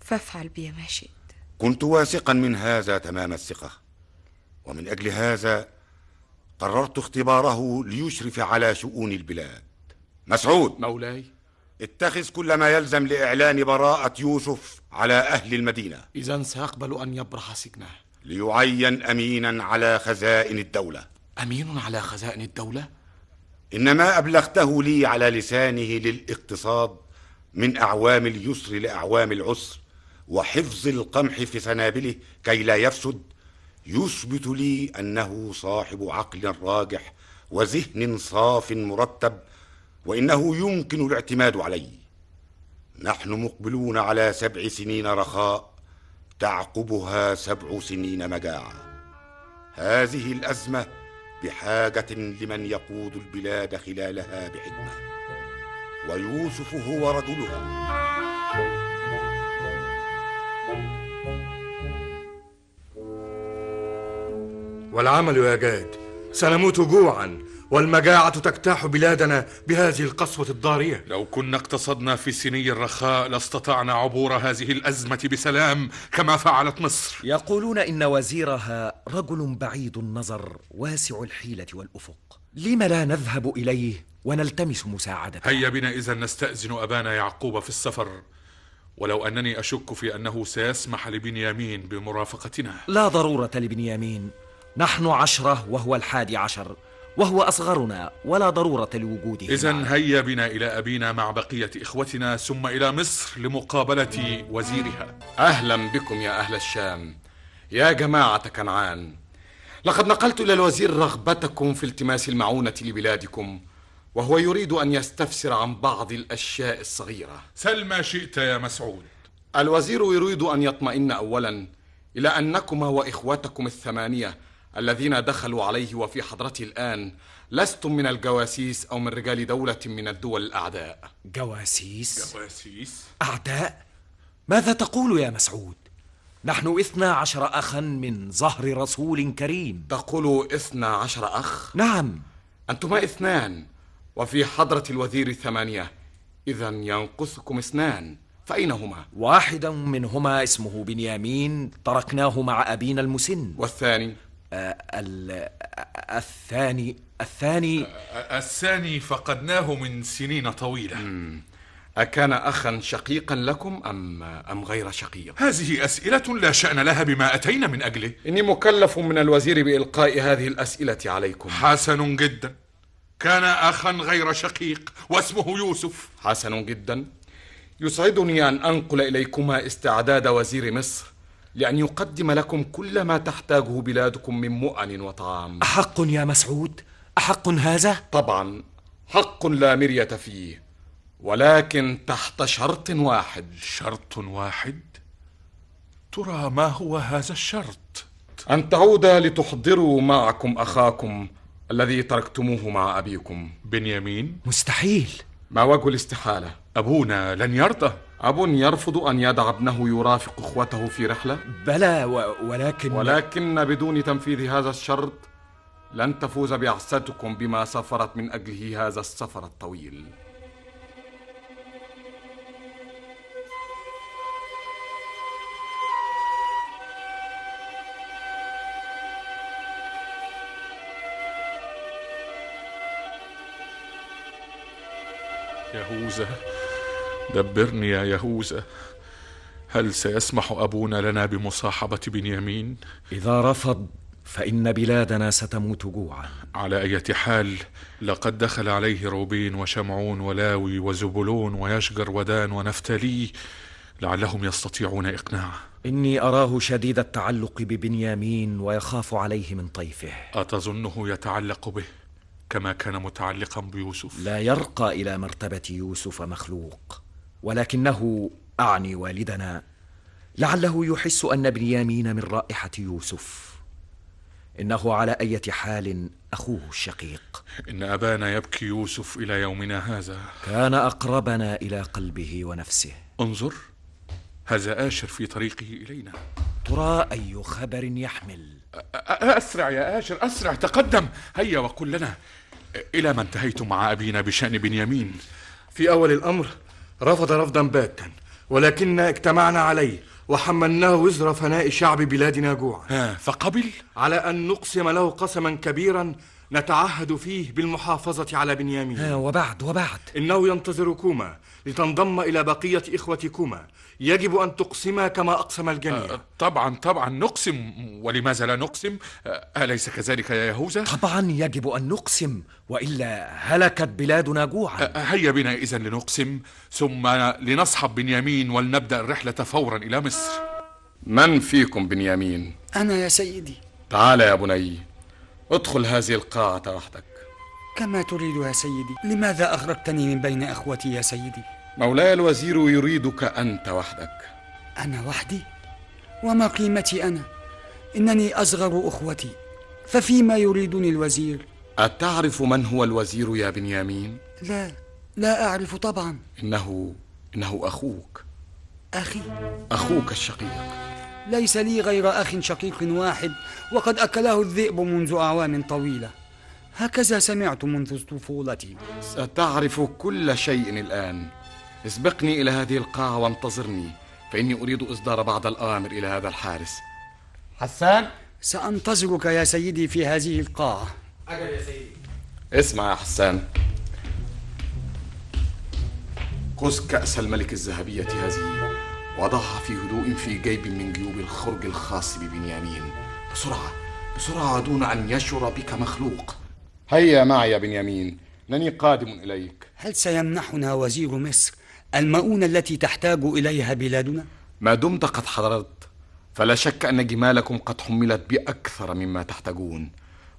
فافعل بي ما شئت. كنت واثقا من هذا تمام الثقة. ومن أجل هذا قررت اختباره ليشرف على شؤون البلاد. مسعود. مولاي. اتخذ كل ما يلزم لإعلان براءة يوسف على أهل المدينة. إذا سيقبل أن يبرح سجنه. ليعين أمينا على خزائن الدولة. أمين على خزائن الدولة؟ إن ما أبلغته لي على لسانه للاقتصاد من أعوام اليسر لأعوام العسر وحفظ القمح في سنابله كي لا يفسد يثبت لي أنه صاحب عقل راجح وذهن صاف مرتب وإنه يمكن الاعتماد عليه نحن مقبلون على سبع سنين رخاء تعقبها سبع سنين مجاعة هذه الأزمة بحاجة لمن يقود البلاد خلالها بحكمة ويوسف هو رجلها. والعمل يا جاد سنموت جوعا. والمجاعة تجتاح بلادنا بهذه القسوة الضارية. لو كنا اقتصدنا في سني الرخاء لاستطعنا عبور هذه الأزمة بسلام كما فعلت مصر. يقولون إن وزيرها رجل بعيد النظر واسع الحيلة والأفق. لم لا نذهب إليه ونلتمس مساعدته؟ هيا بنا إذا نستأذن أبانا يعقوب في السفر. ولو أنني أشك في أنه سيسمح لبنيامين بمرافقتنا. لا ضرورة لبنيامين. نحن عشرة وهو الحادي عشر. وهو أصغرنا ولا ضرورة لوجوده إذا هيا بنا إلى أبينا مع بقية إخوتنا ثم إلى مصر لمقابلة وزيرها. أهلا بكم يا أهل الشام. يا جماعة كنعان لقد نقلت إلى الوزير رغبتكم في التماس المعونة لبلادكم وهو يريد أن يستفسر عن بعض الأشياء الصغيرة. سل ما شئت يا مسعود. الوزير يريد أن يطمئن أولا إلى أنكما وإخوتكم الثمانية الذين دخلوا عليه وفي حضرته الآن لستم من الجواسيس أو من رجال دولة من الدول الأعداء. جواسيس؟ جواسيس. أعداء؟ ماذا تقول يا مسعود؟ نحن اثنا عشر أخا من ظهر رسول كريم. تقول اثنا عشر أخ؟ نعم. أنتما اثنان وفي حضرة الوزير ثمانية. إذا ينقصكم اثنان. فأين هما؟ واحدا منهما اسمه بنيامين تركناه مع أبينا المسن. والثاني؟ آه ال... الثاني الثاني الثاني فقدناه من سنين طويلة. أكان أخا شقيقا لكم أم أم غير شقيق؟ هذه أسئلة لا شأن لها بما أتينا من أجله. إني مكلف من الوزير بإلقاء هذه الأسئلة عليكم. حسن جدا. كان أخا غير شقيق واسمه يوسف. حسن جدا. يسعدني أن أنقل إليكما استعداد وزير مصر. لأن يقدم لكم كل ما تحتاجه بلادكم من مؤن وطعام. أحق يا مسعود؟ أحق هذا؟ طبعا حق لا مرية فيه ولكن تحت شرط واحد. شرط واحد؟ ترى ما هو هذا الشرط؟ أن تعود لتحضروا معكم أخاكم الذي تركتموه مع أبيكم. بنيامين؟ مستحيل. ما وجه الاستحالة؟ أبونا لن يرضى. أب يرفض أن يدع ابنه يرافق إخوته في رحلة؟ بلى و... ولكن ولكن بدون تنفيذ هذا الشرط لن تفوز بعثتكم بما سافرت من أجله هذا السفر الطويل. يهوذا. دبرني يا يهوذا. هل سيسمح أبونا لنا بمصاحبة بنيامين؟ إذا رفض فإن بلادنا ستموت جوعا. على أي حال لقد دخل عليه روبين وشمعون ولاوي وزبلون ويشجر ودان ونفتالي لعلهم يستطيعون إقناعه إني أراه شديد التعلق ببنيامين ويخاف عليه من طيفه. أتظنه يتعلق به كما كان متعلقا بيوسف. لا يرقى إلى مرتبة يوسف مخلوق. ولكنه أعني والدنا. لعله يحس أن بنيامين من رائحة يوسف. إنه على أي حال أخوه الشقيق. إن أبانا يبكي يوسف إلى يومنا هذا. كان أقربنا إلى قلبه ونفسه. انظر هذا آشر في طريقه إلينا. ترى أي خبر يحمل؟ أسرع يا آشر أسرع تقدم. هيا وقل لنا. إلى ما انتهيتم مع أبينا بشأن بنيامين؟ في أول الأمر رفض رفضا باتا ولكن اجتمعنا عليه وحملناه وزر فناء شعب بلادنا جوعا. فقبل؟ على أن نقسم له قسما كبيرا نتعهد فيه بالمحافظة على بنيامين. وبعد وبعد. إنه ينتظركما لتنضم إلى بقية إخوتكما يجب أن تقسما كما أقسم الجميع. آه طبعا طبعا. نقسم. ولماذا لا نقسم؟ آه أليس كذلك يا يهوذا؟ طبعا يجب أن نقسم وإلا هلكت بلادنا جوعا. آه هيا بنا إذا لنقسم ثم لنصحب بنيامين ولنبدأ الرحلة فورا إلى مصر. من فيكم بنيامين؟ أنا يا سيدي. تعال يا بني ادخل هذه القاعة وحدك كما تريد يا سيدي. لماذا أخرجتني من بين أخوتي يا سيدي؟ مولاي الوزير يريدك أنت وحدك. أنا وحدي؟ وما قيمتي أنا؟ إنني أصغر أخوتي. ففيما يريدني الوزير؟ أتعرف من هو الوزير يا بنيامين؟ لا لا أعرف طبعا. إنه إنه أخوك. أخي. أخوك الشقيق. ليس لي غير أخ شقيق واحد وقد أكله الذئب منذ أعوام طويلة. هكذا سمعت منذ طفولتي. ستعرف كل شيء الآن. اسبقني إلى هذه القاعة وانتظرني فإني أريد إصدار بعض الأوامر إلى هذا الحارس. حسان؟ سأنتظرك يا سيدي في هذه القاعة. أجل يا سيدي. اسمع يا حسان. خذ كأس الملك الذهبية هذه وضعها في هدوء في جيب من جيوب الخرج الخاص ببنيامين بسرعة بسرعة دون أن يشعر بك مخلوق. هيا معي يا بنيامين إنني قادم إليك. هل سيمنحنا وزير مصر؟ المؤونة التي تحتاج إليها بلادنا؟ ما دمت قد حضرت فلا شك أن جمالكم قد حملت بأكثر مما تحتاجون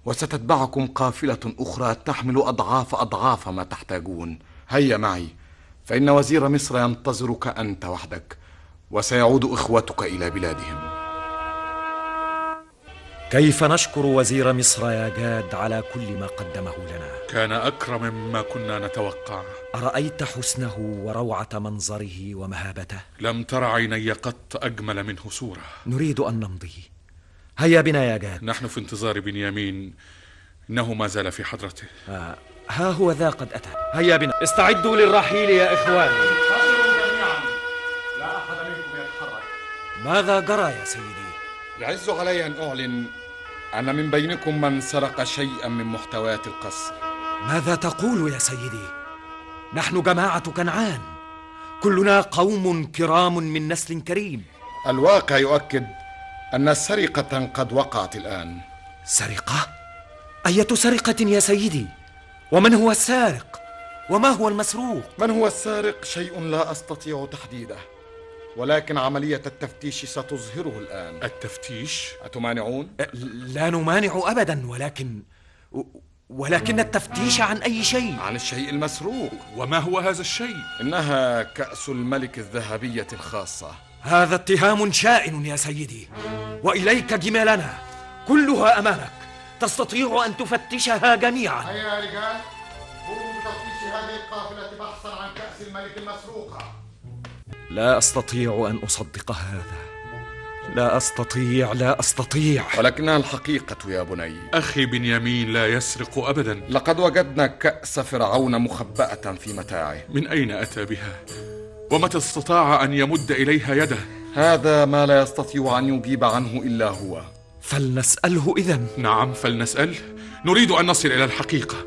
وستتبعكم قافلة أخرى تحمل أضعاف أضعاف ما تحتاجون هيا معي فإن وزير مصر ينتظرك أنت وحدك وسيعود إخوتك إلى بلادهم كيف نشكر وزير مصر يا جاد على كل ما قدمه لنا؟ كان أكرم مما كنا نتوقع. أرأيت حسنه وروعة منظره ومهابته؟ لم تر عيني قط أجمل منه صورة. نريد أن نمضي. هيا بنا يا جاد. نحن في انتظار بنيامين. إنه ما زال في حضرته. آه. ها هو ذا قد أتى. هيا بنا. استعدوا للرحيل يا إخواني لا أحد منكم يتحرك. ماذا جرى يا سيدي؟ يعز علي أن أعلن أن من بينكم من سرق شيئا من محتويات القصر ماذا تقول يا سيدي نحن جماعة كنعان كلنا قوم كرام من نسل كريم الواقع يؤكد أن سرقة قد وقعت الآن سرقة؟ أية سرقة يا سيدي؟ ومن هو السارق؟ وما هو المسروق؟ من هو السارق شيء لا أستطيع تحديده ولكن عملية التفتيش ستظهره الآن. التفتيش؟ أتمانعون؟ لا نمانع أبدا ولكن ولكن التفتيش عن أي شيء؟ عن الشيء المسروق. وما هو هذا الشيء؟ إنها كأس الملك الذهبية الخاصة. هذا اتهام شائن يا سيدي. وإليك جمالنا كلها أمامك. تستطيع أن تفتشها جميعا. هيا يا رجال قوموا بتفتيش هذه القافلة بحثا عن كأس الملك المسروقة لا أستطيع أن أصدق هذا. لا أستطيع لا أستطيع. ولكنها الحقيقة يا بني. أخي بنيامين لا يسرق أبدا. لقد وجدنا كأس فرعون مخبأة في متاعه. من أين أتى بها؟ ومتى استطاع أن يمد إليها يده؟ هذا ما لا يستطيع أن يجيب عنه إلا هو. فلنسأله إذا نعم فلنسأل. نريد أن نصل إلى الحقيقة.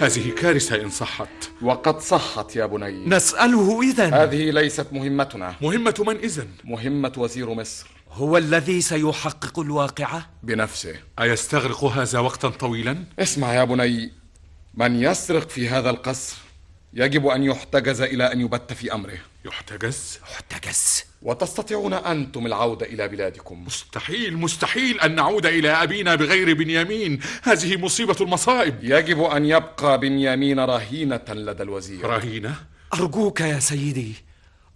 هذه كارثة إن صحت. وقد صحت يا بني. نسأله إذا هذه ليست مهمتنا. مهمة من إذن؟ مهمة وزير مصر. هو الذي سيحقق الواقعة بنفسه. أيستغرق هذا وقتا طويلا؟ اسمع يا بني. من يسرق في هذا القصر يجب أن يحتجز إلى أن يبت في أمره. يحتجز؟ يحتجز. وتستطيعون أنتم العودة إلى بلادكم. مستحيل مستحيل أن نعود إلى أبينا بغير بنيامين. هذه مصيبة المصائب. يجب أن يبقى بنيامين رهينة لدى الوزير. رهينة؟ أرجوك يا سيدي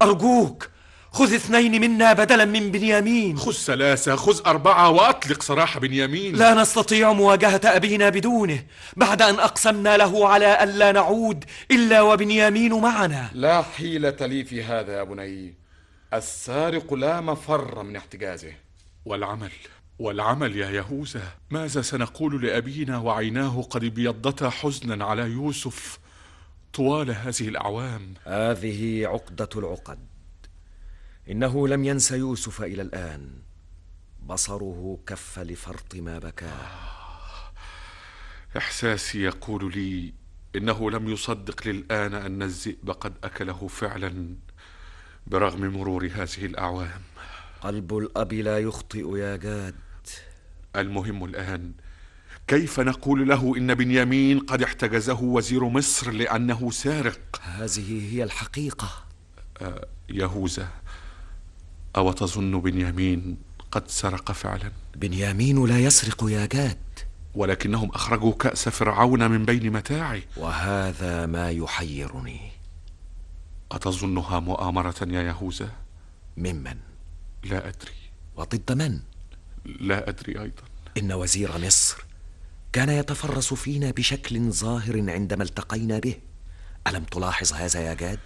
أرجوك. خذ اثنين منا بدلا من بنيامين. خذ ثلاثة خذ أربعة وأطلق سراح بنيامين. لا نستطيع مواجهة أبينا بدونه بعد أن أقسمنا له على ألا نعود إلا وبنيامين معنا. لا حيلة لي في هذا يا بني. السارق لا مفر من احتجازه. والعمل والعمل يا يهوذا ماذا سنقول لأبينا وعيناه قد ابيضتا حزنا على يوسف طوال هذه الأعوام؟ هذه عقدة العقد. إنه لم ينس يوسف إلى الآن. بصره كف لفرط ما بكاه إحساسي يقول لي إنه لم يصدق للآن أن الذئب قد أكله فعلا. برغم مرور هذه الأعوام. قلب الأب لا يخطئ يا جاد. المهم الآن كيف نقول له إن بنيامين قد احتجزه وزير مصر لأنه سارق؟ هذه هي الحقيقة. آه يهوذا أو تظن بنيامين قد سرق فعلا؟ بنيامين لا يسرق يا جاد. ولكنهم أخرجوا كأس فرعون من بين متاعي. وهذا ما يحيرني. أتظنها مؤامرة يا يهوذا؟ ممن؟ لا أدري وضد من؟ لا أدري أيضا إن وزير مصر كان يتفرس فينا بشكل ظاهر عندما التقينا به ألم تلاحظ هذا يا جاد؟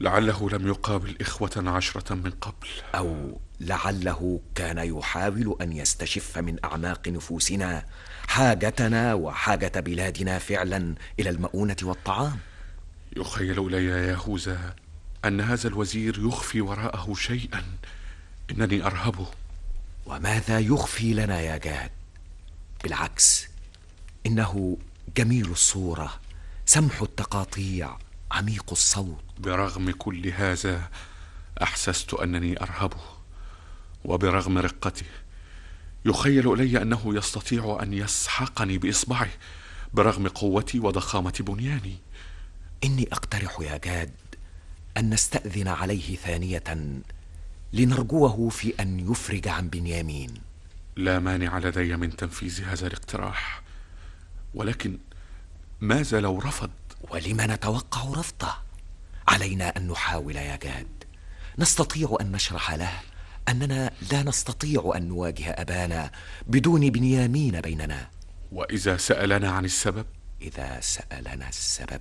لعله لم يقابل إخوة عشرة من قبل أو لعله كان يحاول أن يستشف من أعماق نفوسنا حاجتنا وحاجة بلادنا فعلا إلى المؤونة والطعام يخيل إلي يا يهوذا أن هذا الوزير يخفي وراءه شيئا. إنني أرهبه. وماذا يخفي لنا يا جاد بالعكس إنه جميل الصورة سمح التقاطيع عميق الصوت. برغم كل هذا أحسست أنني أرهبه. وبرغم رقته يخيل إلي أنه يستطيع أن يسحقني بإصبعه برغم قوتي وضخامة بنياني. إني أقترح يا جاد أن نستأذن عليه ثانية لنرجوه في أن يفرج عن بنيامين. لا مانع لدي من تنفيذ هذا الاقتراح ولكن ماذا لو رفض. ولم نتوقع رفضه؟ علينا أن نحاول يا جاد. نستطيع أن نشرح له أننا لا نستطيع أن نواجه أبانا بدون بنيامين بيننا. وإذا سألنا عن السبب؟ إذا سألنا السبب.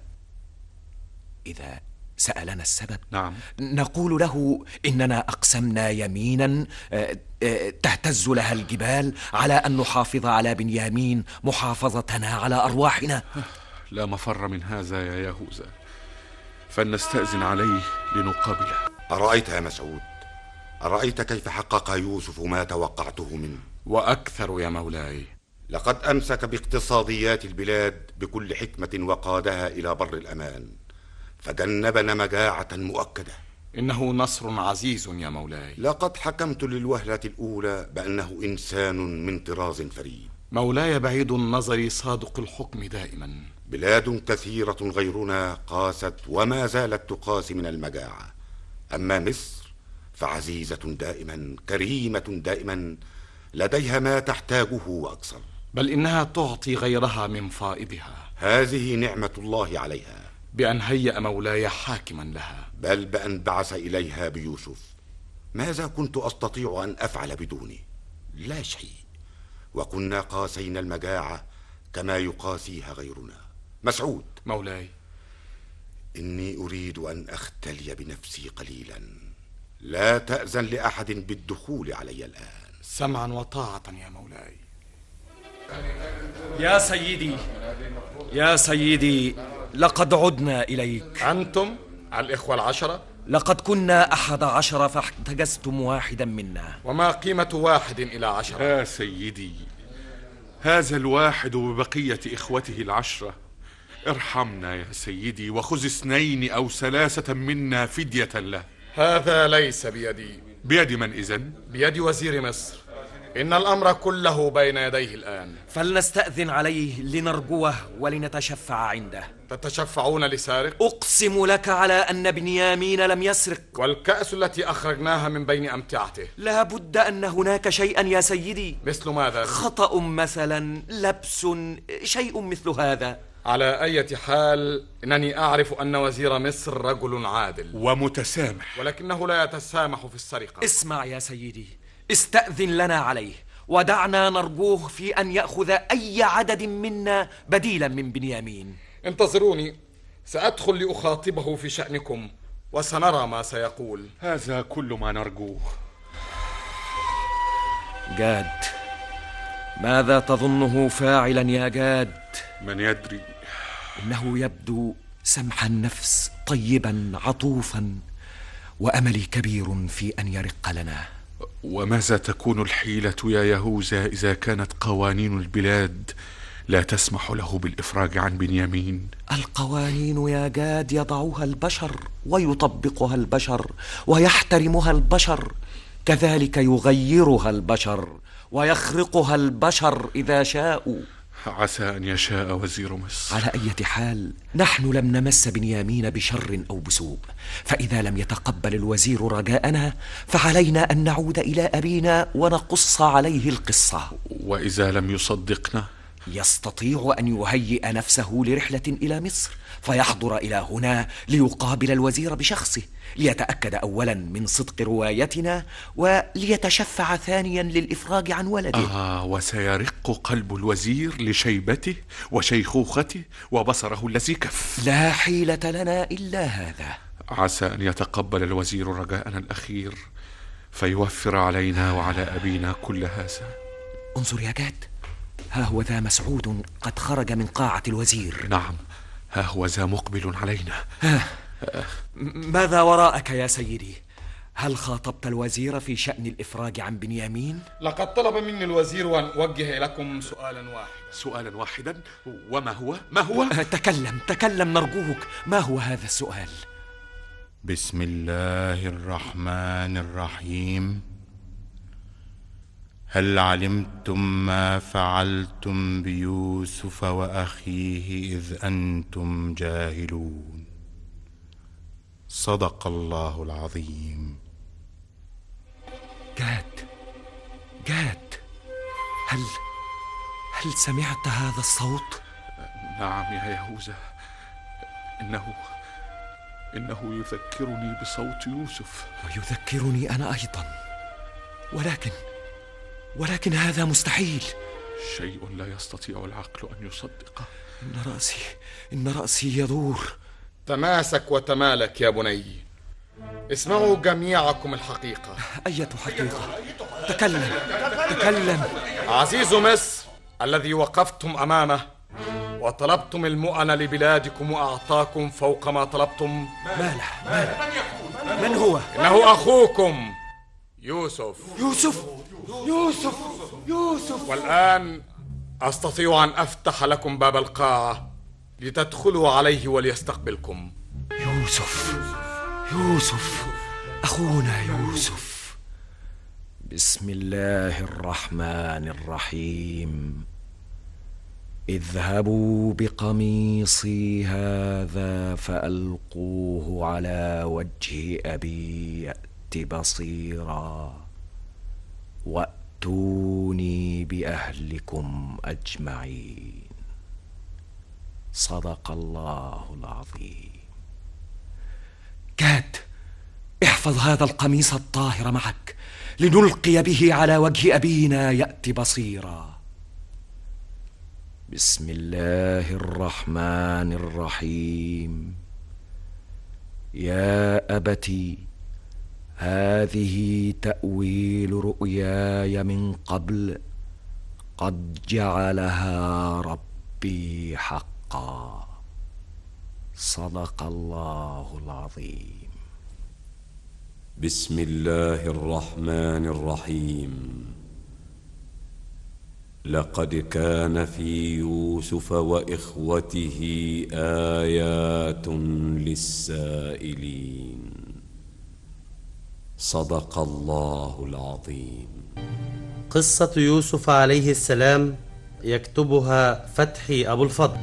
إذا سألنا السبب. نعم. نقول له إننا أقسمنا يمينا آه، آه، تهتز لها الجبال على أن نحافظ على بنيامين محافظتنا على أرواحنا. لا مفر من هذا يا يهوذا. فلنستأذن عليه لنقابله. أرأيت يا مسعود؟ أرأيت كيف حقق يوسف ما توقعته منه؟ وأكثر يا مولاي. لقد أمسك باقتصاديات البلاد بكل حكمة وقادها إلى بر الأمان. فجنبنا مجاعة مؤكدة. إنه نصر عزيز يا مولاي. لقد حكمت للوهلة الأولى بأنه إنسان من طراز فريد. مولاي بعيد النظر صادق الحكم دائما. بلاد كثيرة غيرنا قاست وما زالت تقاس من المجاعة. أما مصر فعزيزة دائما كريمة دائما لديها ما تحتاجه وأكثر. بل إنها تعطي غيرها من فائضها هذه نعمة الله عليها. بأن هيأ مولاي حاكما لها. بل بأن بعث إليها بيوسف. ماذا كنت أستطيع أن أفعل بدونه لا شيء. وكنا قاسينا المجاعة كما يقاسيها غيرنا. مسعود. مولاي. إني أريد أن أختلي بنفسي قليلا. لا تأذن لأحد بالدخول علي الآن. سمعا وطاعة يا مولاي. يا سيدي يا سيدي لقد عدنا إليك. أنتم الإخوة العشرة؟ لقد كنا أحد عشر فاحتجزتم واحدا منا. وما قيمة واحد إلى عشرة؟ يا سيدي هذا الواحد ببقية إخوته العشرة. ارحمنا يا سيدي وخذ اثنين أو ثلاثة منا فدية له. هذا ليس بيدي. بيد من إذن؟ بيد وزير مصر. إن الأمر كله بين يديه الآن. فلنستأذن عليه لنرجوه ولنتشفع عنده. تتشفعون لسارق؟ أقسم لك على أن بنيامين لم يسرق. والكأس التي أخرجناها من بين أمتعته. لا بد أن هناك شيئا يا سيدي. مثل ماذا؟ خطأ مثلا لبس شيء مثل هذا. على أي حال إنني أعرف أن وزير مصر رجل عادل. ومتسامح. ولكنه لا يتسامح في السرقة. اسمع يا سيدي. استأذن لنا عليه. ودعنا نرجوه في أن يأخذ أي عدد منا بديلا من بنيامين. انتظروني. سأدخل لأخاطبه في شأنكم وسنرى ما سيقول. هذا كل ما نرجوه. جاد ماذا تظنه فاعلا يا جاد؟ من يدري. إنه يبدو سمح النفس طيبا عطوفا وأملي كبير في أن يرق لنا. وماذا تكون الحيلة يا يهوذا إذا كانت قوانين البلاد لا تسمح له بالإفراج عن بنيامين؟ القوانين يا جاد يضعها البشر ويطبقها البشر ويحترمها البشر كذلك يغيرها البشر ويخرقها البشر إذا شاءوا. عسى أن يشاء وزير مصر. على أي حال نحن لم نمس بنيامين بشر أو بسوء. فإذا لم يتقبل الوزير رجاءنا فعلينا أن نعود إلى أبينا ونقص عليه القصة. وإذا لم يصدقنا؟ يستطيع أن يهيئ نفسه لرحلة إلى مصر. فيحضر إلى هنا ليقابل الوزير بشخصه ليتأكد أولا من صدق روايتنا وليتشفع ثانيا للإفراج عن ولده. آه وسيرق قلب الوزير لشيبته وشيخوخته وبصره الذي كف. لا حيلة لنا إلا هذا. عسى أن يتقبل الوزير رجاءنا الأخير فيوفر علينا وعلى أبينا كل هذا. انظر يا جاد ها هو ذا مسعود قد خرج من قاعة الوزير. نعم. ها هو ذا مقبل علينا ها. ماذا وراءك يا سيدي هل خاطبت الوزير في شأن الإفراج عن بنيامين؟ لقد طلب مني الوزير أن أوجه لكم سؤالا واحدا سؤالا واحدا وما هو؟ ما هو؟ تكلم تكلم نرجوك ما هو هذا السؤال؟ بسم الله الرحمن الرحيم هل علمتم ما فعلتم بيوسف وأخيه إذ أنتم جاهلون؟ صدق الله العظيم. جاد جاد هل هل سمعت هذا الصوت؟ نعم يا يهوذا إنه إنه يذكرني بصوت يوسف. ويذكرني أنا أيضا ولكن ولكن هذا مستحيل. شيء لا يستطيع العقل أن يصدقه. إن رأسي إن رأسي يدور. تماسك وتمالك يا بني. اسمعوا جميعكم الحقيقة. أية حقيقة؟ تكلم تكلم. عزيز مصر الذي وقفتم أمامه وطلبتم المؤن لبلادكم وأعطاكم فوق ما طلبتم. ماله ماله؟ من هو؟ إنه أخوكم. يوسف. يوسف؟ يوسف يوسف. والآن أستطيع أن أفتح لكم باب القاعة لتدخلوا عليه وليستقبلكم. يوسف يوسف أخونا يوسف. بسم الله الرحمن الرحيم. اذهبوا بقميصي هذا فألقوه على وجه أبي يأت بصيرا. وأتوني بأهلكم أجمعين. صدق الله العظيم. كاد احفظ هذا القميص الطاهر معك لنلقي به على وجه أبينا يأتي بصيرا. بسم الله الرحمن الرحيم. يا أبتي هذه تأويل رؤياي من قبل. قد جعلها ربي حقا. صدق الله العظيم. بسم الله الرحمن الرحيم. لقد كان في يوسف وإخوته آيات للسائلين. صدق الله العظيم. قصة يوسف عليه السلام يكتبها فتحي أبو الفضل.